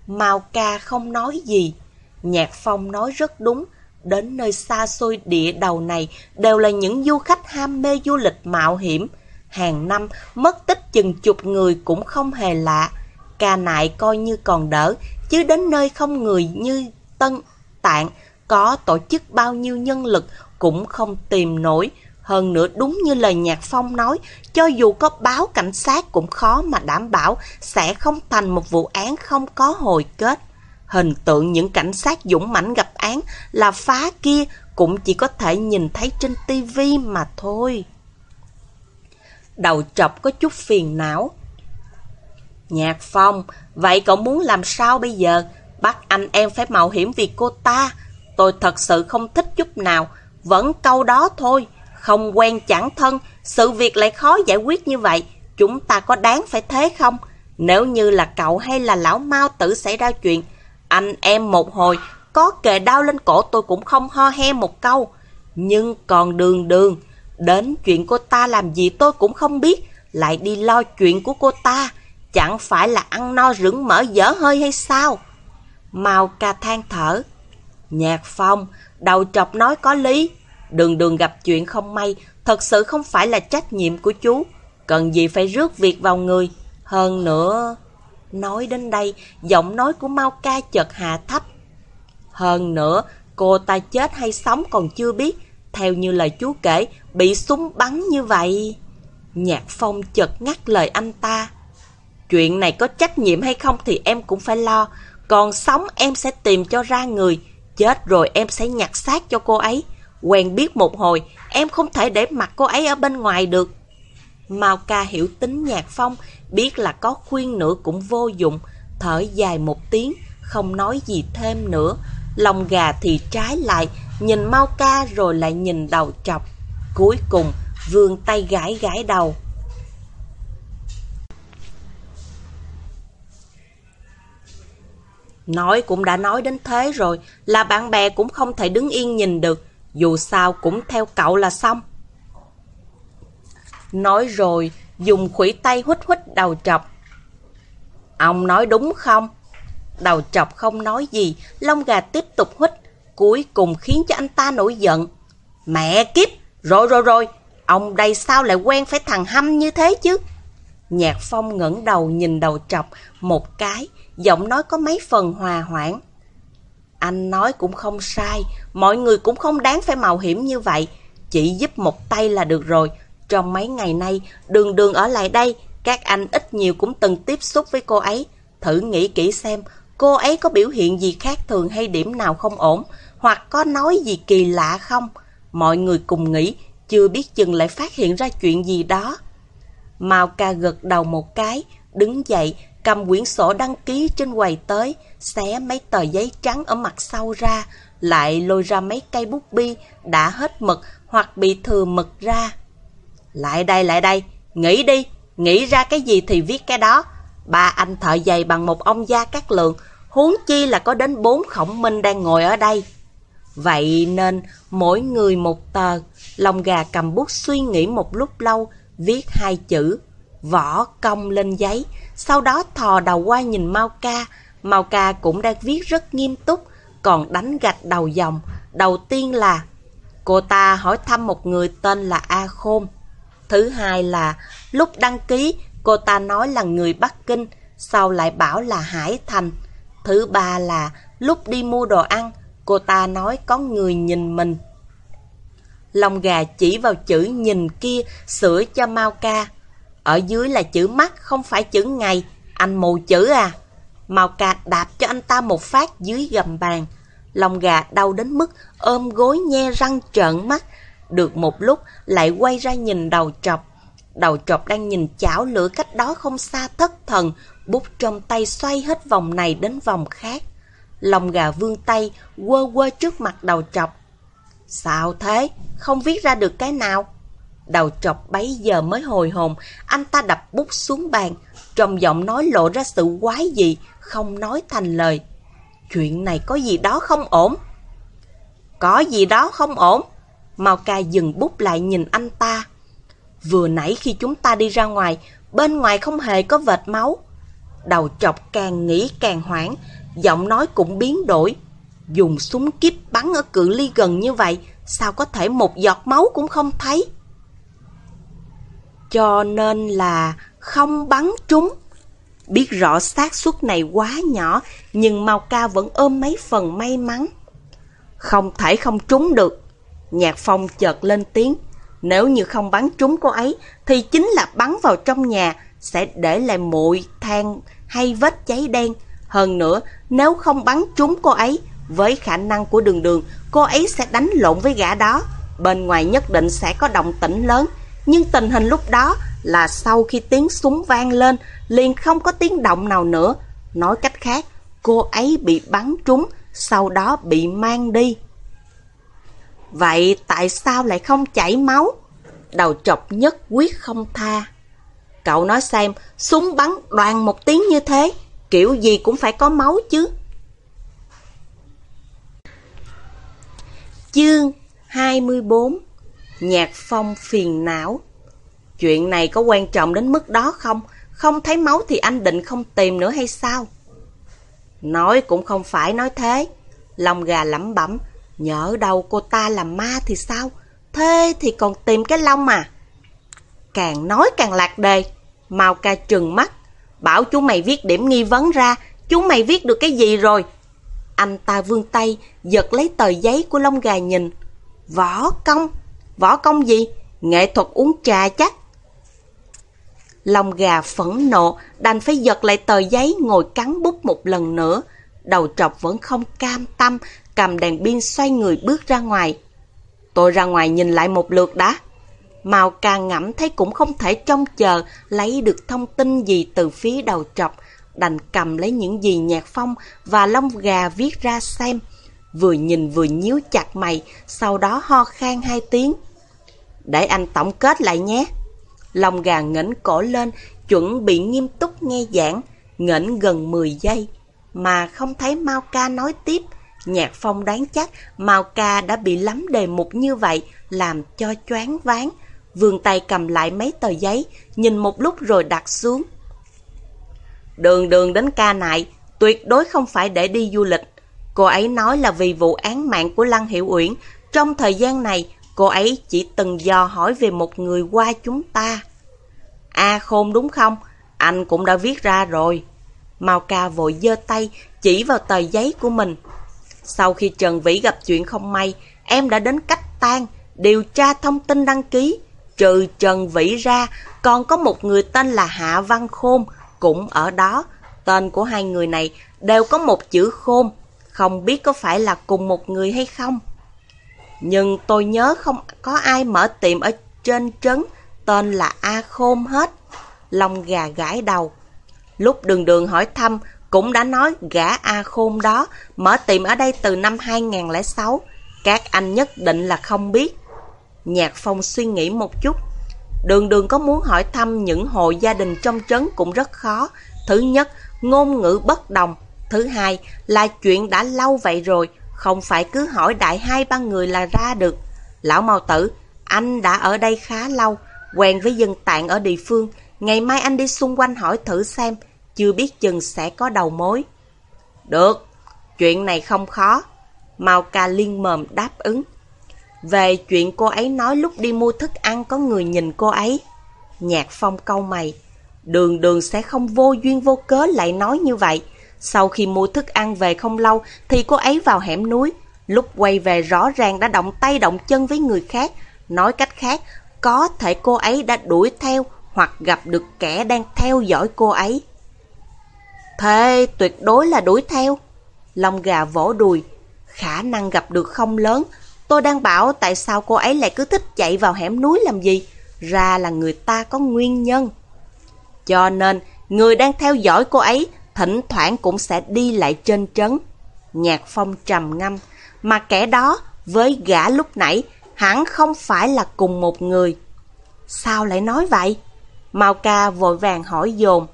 Mao ca không nói gì. Nhạc Phong nói rất đúng, đến nơi xa xôi địa đầu này đều là những du khách ham mê du lịch mạo hiểm. Hàng năm mất tích chừng chục người cũng không hề lạ. Ca nại coi như còn đỡ, chứ đến nơi không người như Tân Tạng có tổ chức bao nhiêu nhân lực cũng không tìm nổi. Hơn nữa đúng như lời Nhạc Phong nói, cho dù có báo cảnh sát cũng khó mà đảm bảo sẽ không thành một vụ án không có hồi kết. Hình tượng những cảnh sát dũng mãnh gặp án là phá kia cũng chỉ có thể nhìn thấy trên tivi mà thôi. Đầu trọc có chút phiền não. Nhạc Phong, vậy cậu muốn làm sao bây giờ? Bắt anh em phải mạo hiểm vì cô ta. Tôi thật sự không thích chút nào. Vẫn câu đó thôi. Không quen chẳng thân. Sự việc lại khó giải quyết như vậy. Chúng ta có đáng phải thế không? Nếu như là cậu hay là lão mau tử xảy ra chuyện, anh em một hồi, có kề đau lên cổ tôi cũng không ho he một câu. Nhưng còn đường đường, đến chuyện cô ta làm gì tôi cũng không biết, lại đi lo chuyện của cô ta. Chẳng phải là ăn no rửng mỡ dở hơi hay sao? mau ca than thở. Nhạc phong, đầu chọc nói có lý. Đường đường gặp chuyện không may, thật sự không phải là trách nhiệm của chú. Cần gì phải rước việc vào người. Hơn nữa... Nói đến đây, giọng nói của Mao ca chợt hạ thấp. Hơn nữa, cô ta chết hay sống còn chưa biết. Theo như lời chú kể, bị súng bắn như vậy. Nhạc Phong chợt ngắt lời anh ta. Chuyện này có trách nhiệm hay không thì em cũng phải lo. Còn sống em sẽ tìm cho ra người. Chết rồi em sẽ nhặt xác cho cô ấy. Quen biết một hồi, em không thể để mặt cô ấy ở bên ngoài được. Mao ca hiểu tính nhạc phong, biết là có khuyên nữa cũng vô dụng, thở dài một tiếng, không nói gì thêm nữa. Lòng gà thì trái lại, nhìn Mao ca rồi lại nhìn đầu chọc. Cuối cùng, vươn tay gãi gãi đầu. Nói cũng đã nói đến thế rồi, là bạn bè cũng không thể đứng yên nhìn được, dù sao cũng theo cậu là xong. Nói rồi, dùng khủy tay huýt huýt đầu trọc. Ông nói đúng không? Đầu trọc không nói gì, lông gà tiếp tục huýt, cuối cùng khiến cho anh ta nổi giận. Mẹ kiếp! Rồi rồi rồi! Ông đây sao lại quen phải thằng hâm như thế chứ? Nhạc phong ngẩng đầu nhìn đầu trọc một cái, giọng nói có mấy phần hòa hoãn. Anh nói cũng không sai, mọi người cũng không đáng phải mạo hiểm như vậy. Chỉ giúp một tay là được rồi, trong mấy ngày nay, đường đường ở lại đây, các anh ít nhiều cũng từng tiếp xúc với cô ấy. Thử nghĩ kỹ xem, cô ấy có biểu hiện gì khác thường hay điểm nào không ổn, hoặc có nói gì kỳ lạ không? Mọi người cùng nghĩ, chưa biết chừng lại phát hiện ra chuyện gì đó. Mao ca gật đầu một cái, đứng dậy, cầm quyển sổ đăng ký trên quầy tới, xé mấy tờ giấy trắng ở mặt sau ra, lại lôi ra mấy cây bút bi đã hết mực hoặc bị thừa mực ra. Lại đây, lại đây, nghĩ đi, nghĩ ra cái gì thì viết cái đó. Ba anh thợ giày bằng một ông gia cát lượng, huống chi là có đến bốn khổng minh đang ngồi ở đây. Vậy nên, mỗi người một tờ, lòng gà cầm bút suy nghĩ một lúc lâu, viết hai chữ, võ công lên giấy, sau đó thò đầu qua nhìn Mao Ca, Mao Ca cũng đang viết rất nghiêm túc, còn đánh gạch đầu dòng. Đầu tiên là, cô ta hỏi thăm một người tên là A Khôn. Thứ hai là lúc đăng ký cô ta nói là người Bắc Kinh, sau lại bảo là Hải Thành. Thứ ba là lúc đi mua đồ ăn, cô ta nói có người nhìn mình. Lòng gà chỉ vào chữ nhìn kia sửa cho Mao Ca. Ở dưới là chữ mắt, không phải chữ ngày. Anh mù chữ à? màu cà đạp cho anh ta một phát dưới gầm bàn. Lòng gà đau đến mức ôm gối nhe răng trợn mắt, được một lúc lại quay ra nhìn đầu trọc. Đầu trọc đang nhìn chảo lửa cách đó không xa thất thần, bút trong tay xoay hết vòng này đến vòng khác. Lòng gà vương tay, quơ quơ trước mặt đầu trọc. Sao thế? Không viết ra được cái nào? Đầu trọc bấy giờ mới hồi hồn, anh ta đập bút xuống bàn, trong giọng nói lộ ra sự quái dị, không nói thành lời. Chuyện này có gì đó không ổn. Có gì đó không ổn. Mao ca dừng bút lại nhìn anh ta. Vừa nãy khi chúng ta đi ra ngoài, bên ngoài không hề có vệt máu. Đầu chọc càng nghĩ càng hoảng, giọng nói cũng biến đổi. Dùng súng kíp bắn ở cự ly gần như vậy, sao có thể một giọt máu cũng không thấy? Cho nên là không bắn trúng. Biết rõ xác suất này quá nhỏ, nhưng Mao Ca vẫn ôm mấy phần may mắn. Không thể không trúng được. Nhạc Phong chợt lên tiếng. Nếu như không bắn trúng cô ấy, thì chính là bắn vào trong nhà, sẽ để lại muội than hay vết cháy đen. Hơn nữa, nếu không bắn trúng cô ấy, với khả năng của đường đường, cô ấy sẽ đánh lộn với gã đó. Bên ngoài nhất định sẽ có động tĩnh lớn. Nhưng tình hình lúc đó là sau khi tiếng súng vang lên, liền không có tiếng động nào nữa. Nói cách khác, cô ấy bị bắn trúng, sau đó bị mang đi. Vậy tại sao lại không chảy máu? Đầu chọc nhất quyết không tha. Cậu nói xem, súng bắn đoàn một tiếng như thế, kiểu gì cũng phải có máu chứ. Chương 24 Nhạc phong phiền não Chuyện này có quan trọng đến mức đó không? Không thấy máu thì anh định không tìm nữa hay sao? Nói cũng không phải nói thế. Lòng gà lẩm bẩm, nhỡ đâu cô ta là ma thì sao? Thế thì còn tìm cái lông mà. Càng nói càng lạc đề. Mau ca trừng mắt. Bảo chú mày viết điểm nghi vấn ra. Chú mày viết được cái gì rồi? Anh ta vươn tay, giật lấy tờ giấy của lông gà nhìn. Võ công? Võ công gì? Nghệ thuật uống trà chắc. Lòng gà phẫn nộ, đành phải giật lại tờ giấy ngồi cắn bút một lần nữa. Đầu trọc vẫn không cam tâm, cầm đèn pin xoay người bước ra ngoài. Tôi ra ngoài nhìn lại một lượt đã. Màu càng ngẫm thấy cũng không thể trông chờ lấy được thông tin gì từ phía đầu trọc, đành cầm lấy những gì Nhạc Phong và lông gà viết ra xem. Vừa nhìn vừa nhíu chặt mày, sau đó ho khan hai tiếng. Để anh tổng kết lại nhé. Lòng gà ngẩng cổ lên, chuẩn bị nghiêm túc nghe giảng, ngẩng gần 10 giây. Mà không thấy Mao Ca nói tiếp, Nhạc Phong đoán chắc Mao Ca đã bị lắm đề mục như vậy, làm cho choáng váng. Vườn tay cầm lại mấy tờ giấy, nhìn một lúc rồi đặt xuống. Đường đường đến ca nại, tuyệt đối không phải để đi du lịch. Cô ấy nói là vì vụ án mạng của Lăng Hiểu Uyển, trong thời gian này Cô ấy chỉ từng dò hỏi về một người qua chúng ta. À, A khôn đúng không? Anh cũng đã viết ra rồi. Mao ca vội giơ tay chỉ vào tờ giấy của mình. Sau khi Trần Vĩ gặp chuyện không may, em đã đến cách tan, điều tra thông tin đăng ký. Trừ Trần Vĩ ra, còn có một người tên là Hạ Văn Khôn, cũng ở đó. Tên của hai người này đều có một chữ khôn, không biết có phải là cùng một người hay không. Nhưng tôi nhớ không có ai mở tiệm ở trên trấn tên là A Khôn hết. lòng gà gãi đầu. Lúc đường đường hỏi thăm, cũng đã nói gã A Khôn đó mở tiệm ở đây từ năm 2006. Các anh nhất định là không biết. Nhạc Phong suy nghĩ một chút. Đường đường có muốn hỏi thăm những hộ gia đình trong trấn cũng rất khó. Thứ nhất, ngôn ngữ bất đồng. Thứ hai là chuyện đã lâu vậy rồi, không phải cứ hỏi đại hai ba người là ra được. Lão Mao Tử, anh đã ở đây khá lâu, quen với dân tạng ở địa phương. Ngày mai anh đi xung quanh hỏi thử xem, chưa biết chừng sẽ có đầu mối. Được, chuyện này không khó. Mao ca liên mồm đáp ứng. Về chuyện cô ấy nói lúc đi mua thức ăn có người nhìn cô ấy. Nhạc phong câu mày. Đường đường sẽ không vô duyên vô cớ lại nói như vậy. Sau khi mua thức ăn về không lâu thì cô ấy vào hẻm núi. Lúc quay về rõ ràng đã động tay động chân với người khác. Nói cách khác, có thể cô ấy đã đuổi theo hoặc gặp được kẻ đang theo dõi cô ấy. Thế tuyệt đối là đuổi theo. Long gà vỗ đùi. Khả năng gặp được không lớn. Tôi đang bảo tại sao cô ấy lại cứ thích chạy vào hẻm núi làm gì. Ra là người ta có nguyên nhân. Cho nên, người đang theo dõi cô ấy thỉnh thoảng cũng sẽ đi lại trên trấn. Nhạc phong trầm ngâm, mà kẻ đó với gã lúc nãy hẳn không phải là cùng một người. Sao lại nói vậy? Mao ca vội vàng hỏi dồn.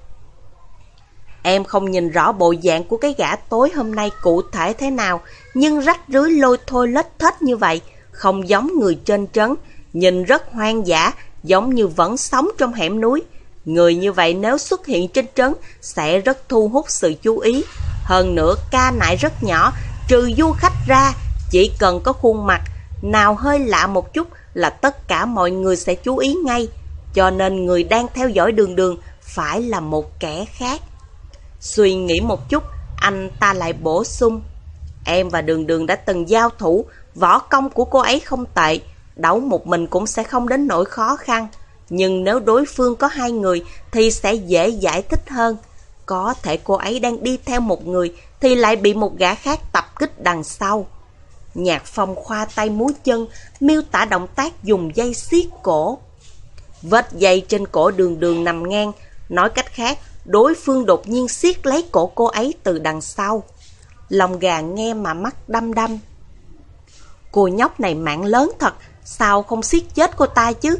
Em không nhìn rõ bộ dạng của cái gã tối hôm nay cụ thể thế nào, nhưng rách rưới lôi thôi lết thết như vậy, không giống người trên trấn, nhìn rất hoang dã, giống như vẫn sống trong hẻm núi. Người như vậy nếu xuất hiện trên trấn sẽ rất thu hút sự chú ý. Hơn nữa ca nại rất nhỏ Trừ du khách ra, chỉ cần có khuôn mặt nào hơi lạ một chút là tất cả mọi người sẽ chú ý ngay. Cho nên người đang theo dõi đường đường phải là một kẻ khác. Suy nghĩ một chút, anh ta lại bổ sung. Em và đường đường đã từng giao thủ, võ công của cô ấy không tệ, đấu một mình cũng sẽ không đến nỗi khó khăn. Nhưng nếu đối phương có hai người thì sẽ dễ giải thích hơn. Có thể cô ấy đang đi theo một người thì lại bị một gã khác tập kích đằng sau. Nhạc phong khoa tay múa chân, miêu tả động tác dùng dây xiết cổ. Vết dây trên cổ đường đường nằm ngang, nói cách khác, đối phương đột nhiên siết lấy cổ cô ấy từ đằng sau. Lòng gà nghe mà mắt đăm đăm. Cô nhóc này mạng lớn thật, sao không siết chết cô ta chứ?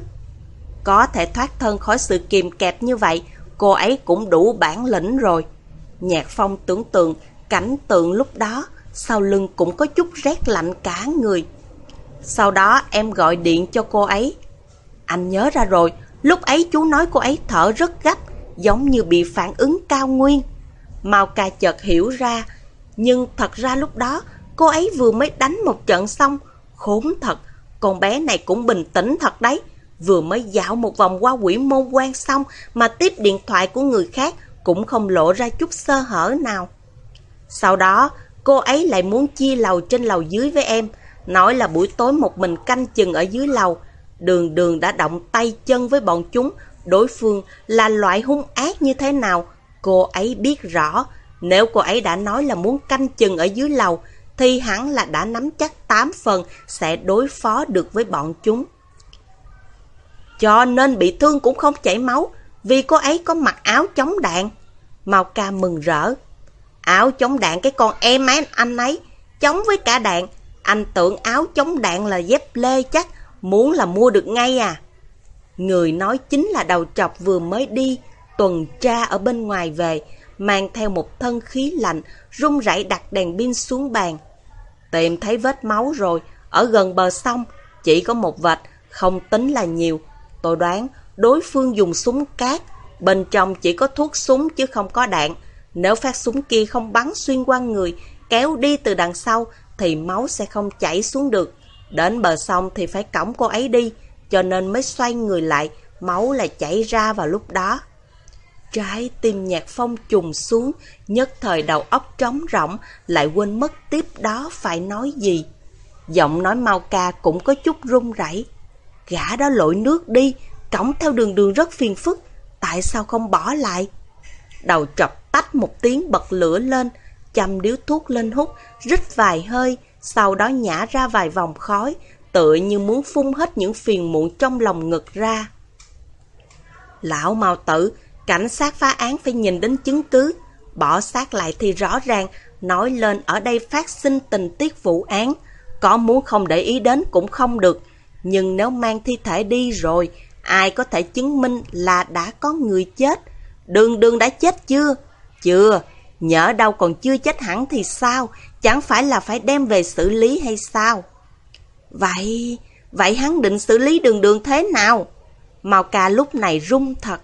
Có thể thoát thân khỏi sự kìm kẹp như vậy, cô ấy cũng đủ bản lĩnh rồi. Nhạc phong tưởng tượng cảnh tượng lúc đó, sau lưng cũng có chút rét lạnh cả người. Sau đó em gọi điện cho cô ấy. Anh nhớ ra rồi, lúc ấy chú nói cô ấy thở rất gấp, giống như bị phản ứng cao nguyên. Mao ca chợt hiểu ra, nhưng thật ra lúc đó cô ấy vừa mới đánh một trận xong, khốn thật, con bé này cũng bình tĩnh thật đấy. Vừa mới dạo một vòng qua quỷ môn quan xong mà tiếp điện thoại của người khác cũng không lộ ra chút sơ hở nào. Sau đó, cô ấy lại muốn chia lầu trên lầu dưới với em, nói là buổi tối một mình canh chừng ở dưới lầu. Đường đường đã động tay chân với bọn chúng, đối phương là loại hung ác như thế nào, cô ấy biết rõ. Nếu cô ấy đã nói là muốn canh chừng ở dưới lầu, thì hẳn là đã nắm chắc 8 phần sẽ đối phó được với bọn chúng. Cho nên bị thương cũng không chảy máu, vì cô ấy có mặc áo chống đạn. Mau ca mừng rỡ. Áo chống đạn cái con em ấy, anh ấy, chống với cả đạn. Anh tưởng áo chống đạn là dép lê chắc, muốn là mua được ngay à. Người nói chính là đầu trọc vừa mới đi, tuần tra ở bên ngoài về, mang theo một thân khí lạnh, run rẩy đặt đèn pin xuống bàn. Tìm thấy vết máu rồi, ở gần bờ sông, chỉ có một vệt, không tính là nhiều. Tôi đoán đối phương dùng súng cát, bên trong chỉ có thuốc súng chứ không có đạn. Nếu phát súng kia không bắn xuyên qua người, kéo đi từ đằng sau, thì máu sẽ không chảy xuống được. Đến bờ sông thì phải cõng cô ấy đi, cho nên mới xoay người lại, máu lại chảy ra vào lúc đó. Trái tim nhạc phong trùng xuống, nhất thời đầu óc trống rỗng, lại quên mất tiếp đó phải nói gì. Giọng nói mau ca cũng có chút run rẩy. Gã đó lội nước đi, cõng theo đường đường rất phiền phức, tại sao không bỏ lại? Đầu trọc tách một tiếng bật lửa lên, châm điếu thuốc lên hút, rít vài hơi, sau đó nhả ra vài vòng khói, tựa như muốn phun hết những phiền muộn trong lòng ngực ra. Lão mau tử, cảnh sát phá án phải nhìn đến chứng cứ, bỏ xác lại thì rõ ràng, nói lên ở đây phát sinh tình tiết vụ án, có muốn không để ý đến cũng không được, nhưng nếu mang thi thể đi rồi, ai có thể chứng minh là đã có người chết? Đường đường đã chết chưa? Chưa, nhỡ đâu còn chưa chết hẳn thì sao? Chẳng phải là phải đem về xử lý hay sao? Vậy, vậy hắn định xử lý đường đường thế nào? Màu ca lúc này rung thật.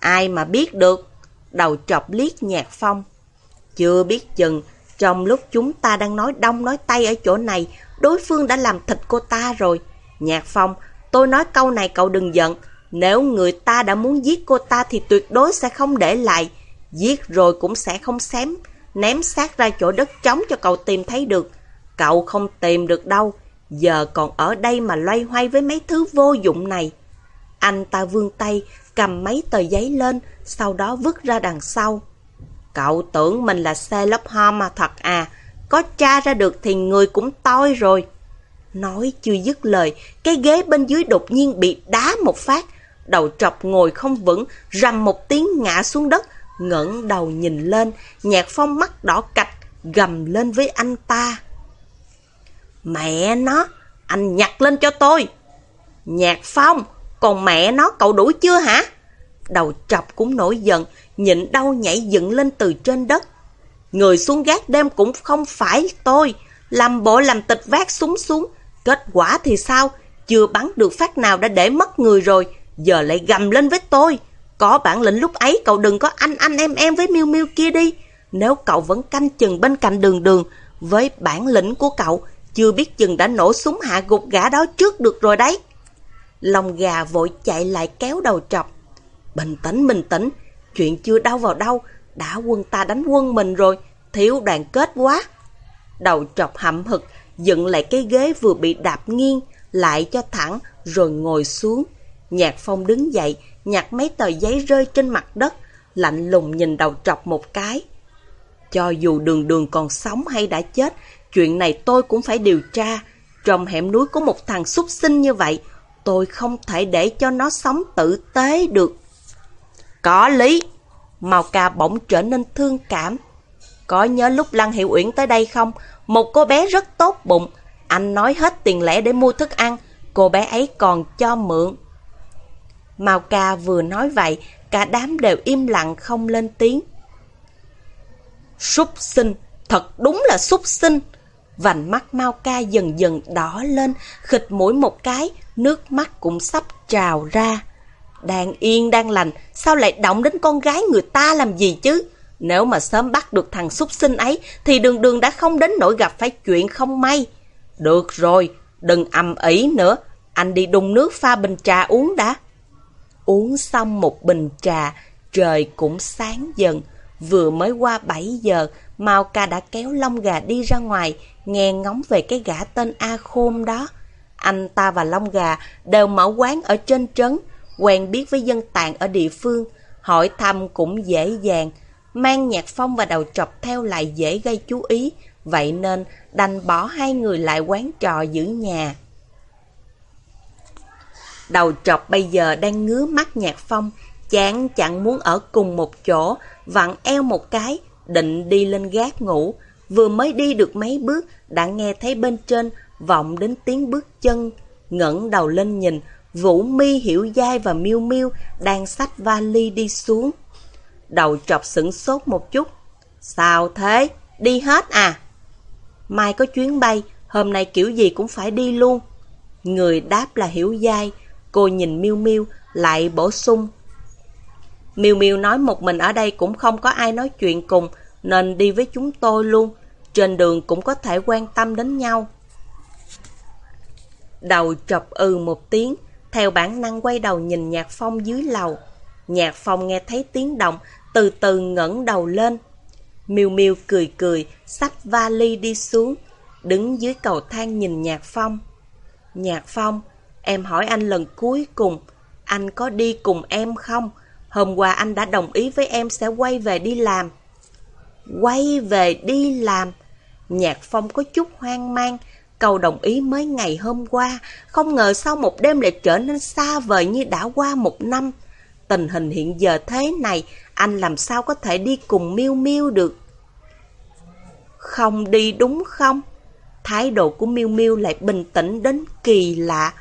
Ai mà biết được? Đầu trọc liếc nhạc phong. Chưa biết chừng, trong lúc chúng ta đang nói đông nói tay ở chỗ này, đối phương đã làm thịt cô ta rồi. Nhạc phong, tôi nói câu này cậu đừng giận. Nếu người ta đã muốn giết cô ta thì tuyệt đối sẽ không để lại. Giết rồi cũng sẽ không xém, ném xác ra chỗ đất trống cho cậu tìm thấy được. Cậu không tìm được đâu, giờ còn ở đây mà loay hoay với mấy thứ vô dụng này. Anh ta vươn tay, cầm mấy tờ giấy lên, sau đó vứt ra đằng sau. Cậu tưởng mình là Sherlock Holmes mà thật à, có tra ra được thì người cũng toi rồi. Nói chưa dứt lời, cái ghế bên dưới đột nhiên bị đá một phát. Đầu trọc ngồi không vững, rầm một tiếng ngã xuống đất, ngẩng đầu nhìn lên, nhạc phong mắt đỏ cạch, gầm lên với anh ta. Mẹ nó, anh nhặt lên cho tôi. Nhạc phong, còn mẹ nó cậu đuổi chưa hả? Đầu trọc cũng nổi giận, nhịn đau nhảy dựng lên từ trên đất. Người xuống gác đêm cũng không phải tôi, làm bộ làm tịch vác súng xuống. Kết quả thì sao? Chưa bắn được phát nào đã để mất người rồi, giờ lại gầm lên với tôi. Có bản lĩnh lúc ấy cậu đừng có anh anh em em với miêu miêu kia đi. Nếu cậu vẫn canh chừng bên cạnh đường đường, Với bản lĩnh của cậu, chưa biết chừng đã nổ súng hạ gục gã đó trước được rồi đấy. Lòng gà vội chạy lại kéo đầu trọc. Bình tĩnh, bình tĩnh, chuyện chưa đau vào đâu, đã quân ta đánh quân mình rồi, thiếu đoàn kết quá. Đầu trọc hậm hực, dựng lại cái ghế vừa bị đạp nghiêng, lại cho thẳng, rồi ngồi xuống. Nhạc phong đứng dậy, nhặt mấy tờ giấy rơi trên mặt đất, lạnh lùng nhìn đầu trọc một cái. Cho dù đường đường còn sống hay đã chết, chuyện này tôi cũng phải điều tra. Trong hẻm núi có một thằng súc sinh như vậy, tôi không thể để cho nó sống tử tế được. Có lý. Màu cà bỗng trở nên thương cảm. Có nhớ lúc Lăng Hiệu Uyển tới đây không? Một cô bé rất tốt bụng. Anh nói hết tiền lẻ để mua thức ăn. Cô bé ấy còn cho mượn. Mao ca vừa nói vậy, cả đám đều im lặng không lên tiếng. Súc sinh, thật đúng là súc sinh. Vành mắt Mao ca dần dần đỏ lên, khịt mũi một cái, nước mắt cũng sắp trào ra. Đang yên đang lành, sao lại động đến con gái người ta làm gì chứ? Nếu mà sớm bắt được thằng súc sinh ấy, thì đường đường đã không đến nỗi gặp phải chuyện không may. Được rồi, đừng ầm ý nữa, anh đi đun nước pha bình trà uống đã. Uống xong một bình trà, trời cũng sáng dần. Vừa mới qua 7 giờ, Mao ca đã kéo lông gà đi ra ngoài, nghe ngóng về cái gã tên A Khôn đó. Anh ta và lông gà đều mở quán ở trên trấn, quen biết với dân tàn ở địa phương, hỏi thăm cũng dễ dàng. Mang nhạc phong và đầu trọc theo lại dễ gây chú ý, vậy nên đành bỏ hai người lại quán trò giữ nhà. Đầu trọc bây giờ đang ngứa mắt nhạc phong, chán chẳng muốn ở cùng một chỗ, vặn eo một cái, định đi lên gác ngủ. Vừa mới đi được mấy bước, đã nghe thấy bên trên vọng đến tiếng bước chân. ngẩng đầu lên nhìn, Vũ Mi Hiểu Giai và Miêu Miêu đang xách vali đi xuống. Đầu trọc sửng sốt một chút. Sao thế? Đi hết à? Mai có chuyến bay, hôm nay kiểu gì cũng phải đi luôn. Người đáp là Hiểu dai, cô nhìn Miêu Miêu lại bổ sung. Miêu Miêu nói một mình ở đây cũng không có ai nói chuyện cùng, nên đi với chúng tôi luôn. Trên đường cũng có thể quan tâm đến nhau. Đầu chọc ừ một tiếng, theo bản năng quay đầu nhìn Nhạc Phong dưới lầu. Nhạc Phong nghe thấy tiếng động, từ từ ngẩng đầu lên. Miêu Miêu cười cười, xách vali đi xuống, đứng dưới cầu thang nhìn Nhạc Phong. Nhạc Phong, em hỏi anh lần cuối cùng, anh có đi cùng em không? Hôm qua anh đã đồng ý với em sẽ quay về đi làm. Quay về đi làm? Nhạc Phong có chút hoang mang, cầu đồng ý mới ngày hôm qua, không ngờ sau một đêm lại trở nên xa vời như đã qua một năm. Tình hình hiện giờ thế này, anh làm sao có thể đi cùng Miêu Miêu được? Không đi đúng không? Thái độ của Miêu Miêu lại bình tĩnh đến kỳ lạ.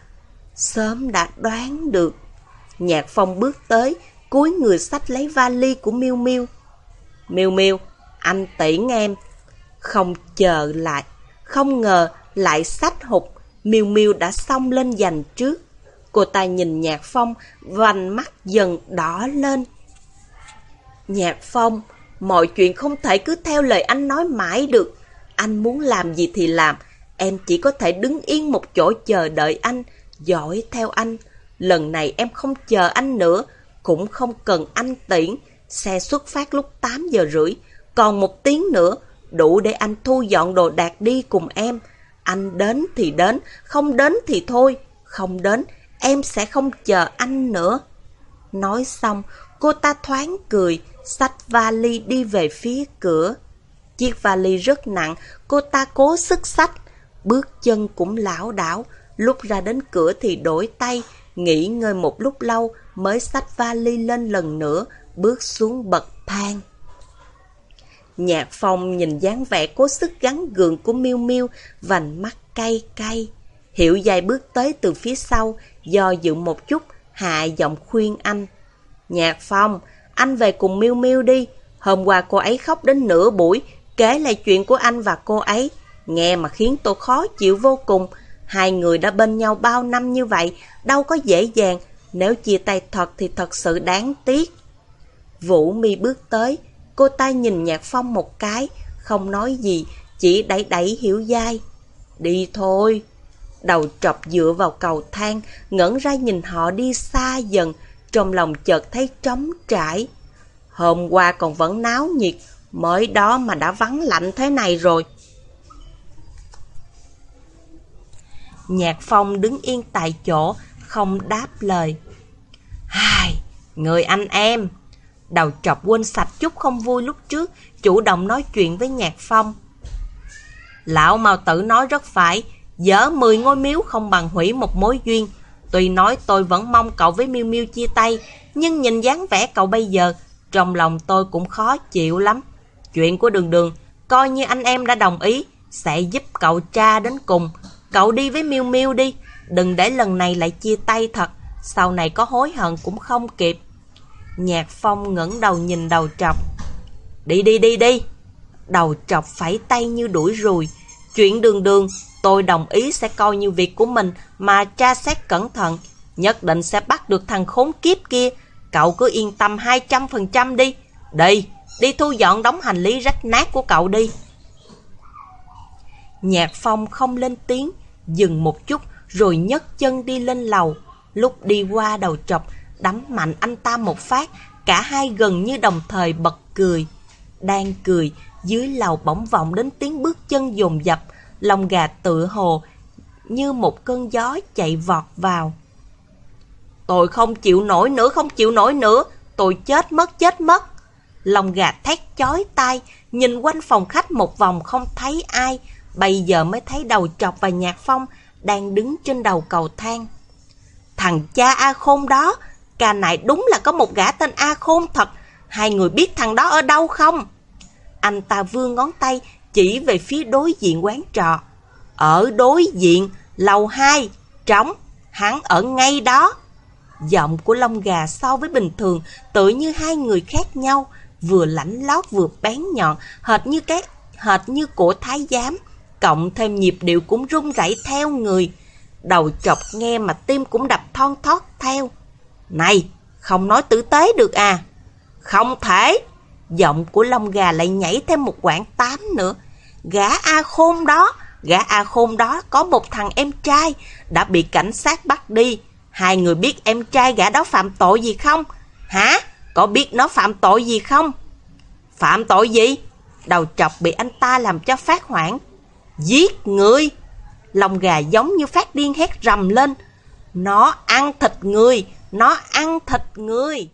Sớm đã đoán được. Nhạc Phong bước tới, cúi người sách lấy vali của Miêu Miêu. Miêu Miêu, anh tiễn em. Không chờ lại, không ngờ lại sách hụt, miêu miêu đã xông lên giành trước. Cô ta nhìn Nhạc Phong, vành mắt dần đỏ lên. Nhạc Phong, mọi chuyện không thể cứ theo lời anh nói mãi được. Anh muốn làm gì thì làm, em chỉ có thể đứng yên một chỗ chờ đợi anh, dõi theo anh. Lần này em không chờ anh nữa, cũng không cần anh tiễn. Xe xuất phát lúc 8 giờ rưỡi, còn một tiếng nữa, đủ để anh thu dọn đồ đạc đi cùng em. Anh đến thì đến, không đến thì thôi. Không đến, em sẽ không chờ anh nữa. Nói xong, cô ta thoáng cười, xách vali đi về phía cửa. Chiếc vali rất nặng, cô ta cố sức xách. Bước chân cũng lão đảo, lúc ra đến cửa thì đổi tay, nghỉ ngơi một lúc lâu mới xách vali lên lần nữa, bước xuống bậc thang. Nhạc phong nhìn dáng vẻ cố sức gắn gượng của miu miu vành mắt cay cay. Hiểu dài bước tới từ phía sau, do dự một chút, hạ giọng khuyên anh. Nhạc phong, anh về cùng Miêu Miêu đi. Hôm qua cô ấy khóc đến nửa buổi, kể lại chuyện của anh và cô ấy. Nghe mà khiến tôi khó chịu vô cùng. Hai người đã bên nhau bao năm như vậy, đâu có dễ dàng. Nếu chia tay thật thì thật sự đáng tiếc. Vũ mi bước tới, Cô ta nhìn Nhạc Phong một cái, không nói gì, chỉ đẩy đẩy hiểu dai. Đi thôi. Đầu trọc dựa vào cầu thang, ngẩn ra nhìn họ đi xa dần, trong lòng chợt thấy trống trải. Hôm qua còn vẫn náo nhiệt, mới đó mà đã vắng lạnh thế này rồi. Nhạc Phong đứng yên tại chỗ, không đáp lời. Hai, người anh em. Đầu trọc quên sạch chút không vui lúc trước, chủ động nói chuyện với Nhạc Phong. Lão Mao Tử nói rất phải, dở 10 ngôi miếu không bằng hủy một mối duyên. Tuy nói tôi vẫn mong cậu với Miêu Miêu chia tay, nhưng nhìn dáng vẻ cậu bây giờ, trong lòng tôi cũng khó chịu lắm. Chuyện của đường đường, coi như anh em đã đồng ý, sẽ giúp cậu tra đến cùng. Cậu đi với Miêu Miêu đi, đừng để lần này lại chia tay thật, sau này có hối hận cũng không kịp. Nhạc Phong ngẩng đầu nhìn đầu trọc. Đi đi đi đi. Đầu trọc phải tay như đuổi rùi. Chuyện đường đường, tôi đồng ý sẽ coi như việc của mình mà tra xét cẩn thận. Nhất định sẽ bắt được thằng khốn kiếp kia. Cậu cứ yên tâm 200% đi. Đi, đi thu dọn đóng hành lý rách nát của cậu đi. Nhạc Phong không lên tiếng, dừng một chút rồi nhấc chân đi lên lầu. Lúc đi qua đầu chọc đấm mạnh anh ta một phát, cả hai gần như đồng thời bật cười. Đang cười, dưới lầu bỗng vọng đến tiếng bước chân dồn dập, lòng gà tự hồ như một cơn gió chạy vọt vào. Tôi không chịu nổi nữa, không chịu nổi nữa, tôi chết mất, chết mất. Lòng gà thét chói tai, nhìn quanh phòng khách một vòng không thấy ai, bây giờ mới thấy đầu chọc và nhạc phong đang đứng trên đầu cầu thang. Thằng cha A Khôn đó, ca này đúng là có một gã tên A Khôn thật. Hai người biết thằng đó ở đâu không? Anh ta vươn ngón tay chỉ về phía đối diện quán trọ. Ở đối diện, lầu 2, trống, hắn ở ngay đó. Giọng của lông gà so với bình thường tự như hai người khác nhau, vừa lãnh lót vừa bén nhọn, hệt như cái hệt như của thái giám, cộng thêm nhịp điệu cũng rung rẩy theo người. Đầu chọc nghe mà tim cũng đập thon thót theo. Này, không nói tử tế được à? Không thể. Giọng của lông gà lại nhảy thêm một quãng tám nữa. Gã A Khôn đó, gã A Khôn đó có một thằng em trai đã bị cảnh sát bắt đi. Hai người biết em trai gã đó phạm tội gì không? Hả? Có biết nó phạm tội gì không? Phạm tội gì? Đầu chọc bị anh ta làm cho phát hoảng. Giết người! Lòng gà giống như phát điên hét rầm lên. Nó ăn thịt người! Nó ăn thịt người!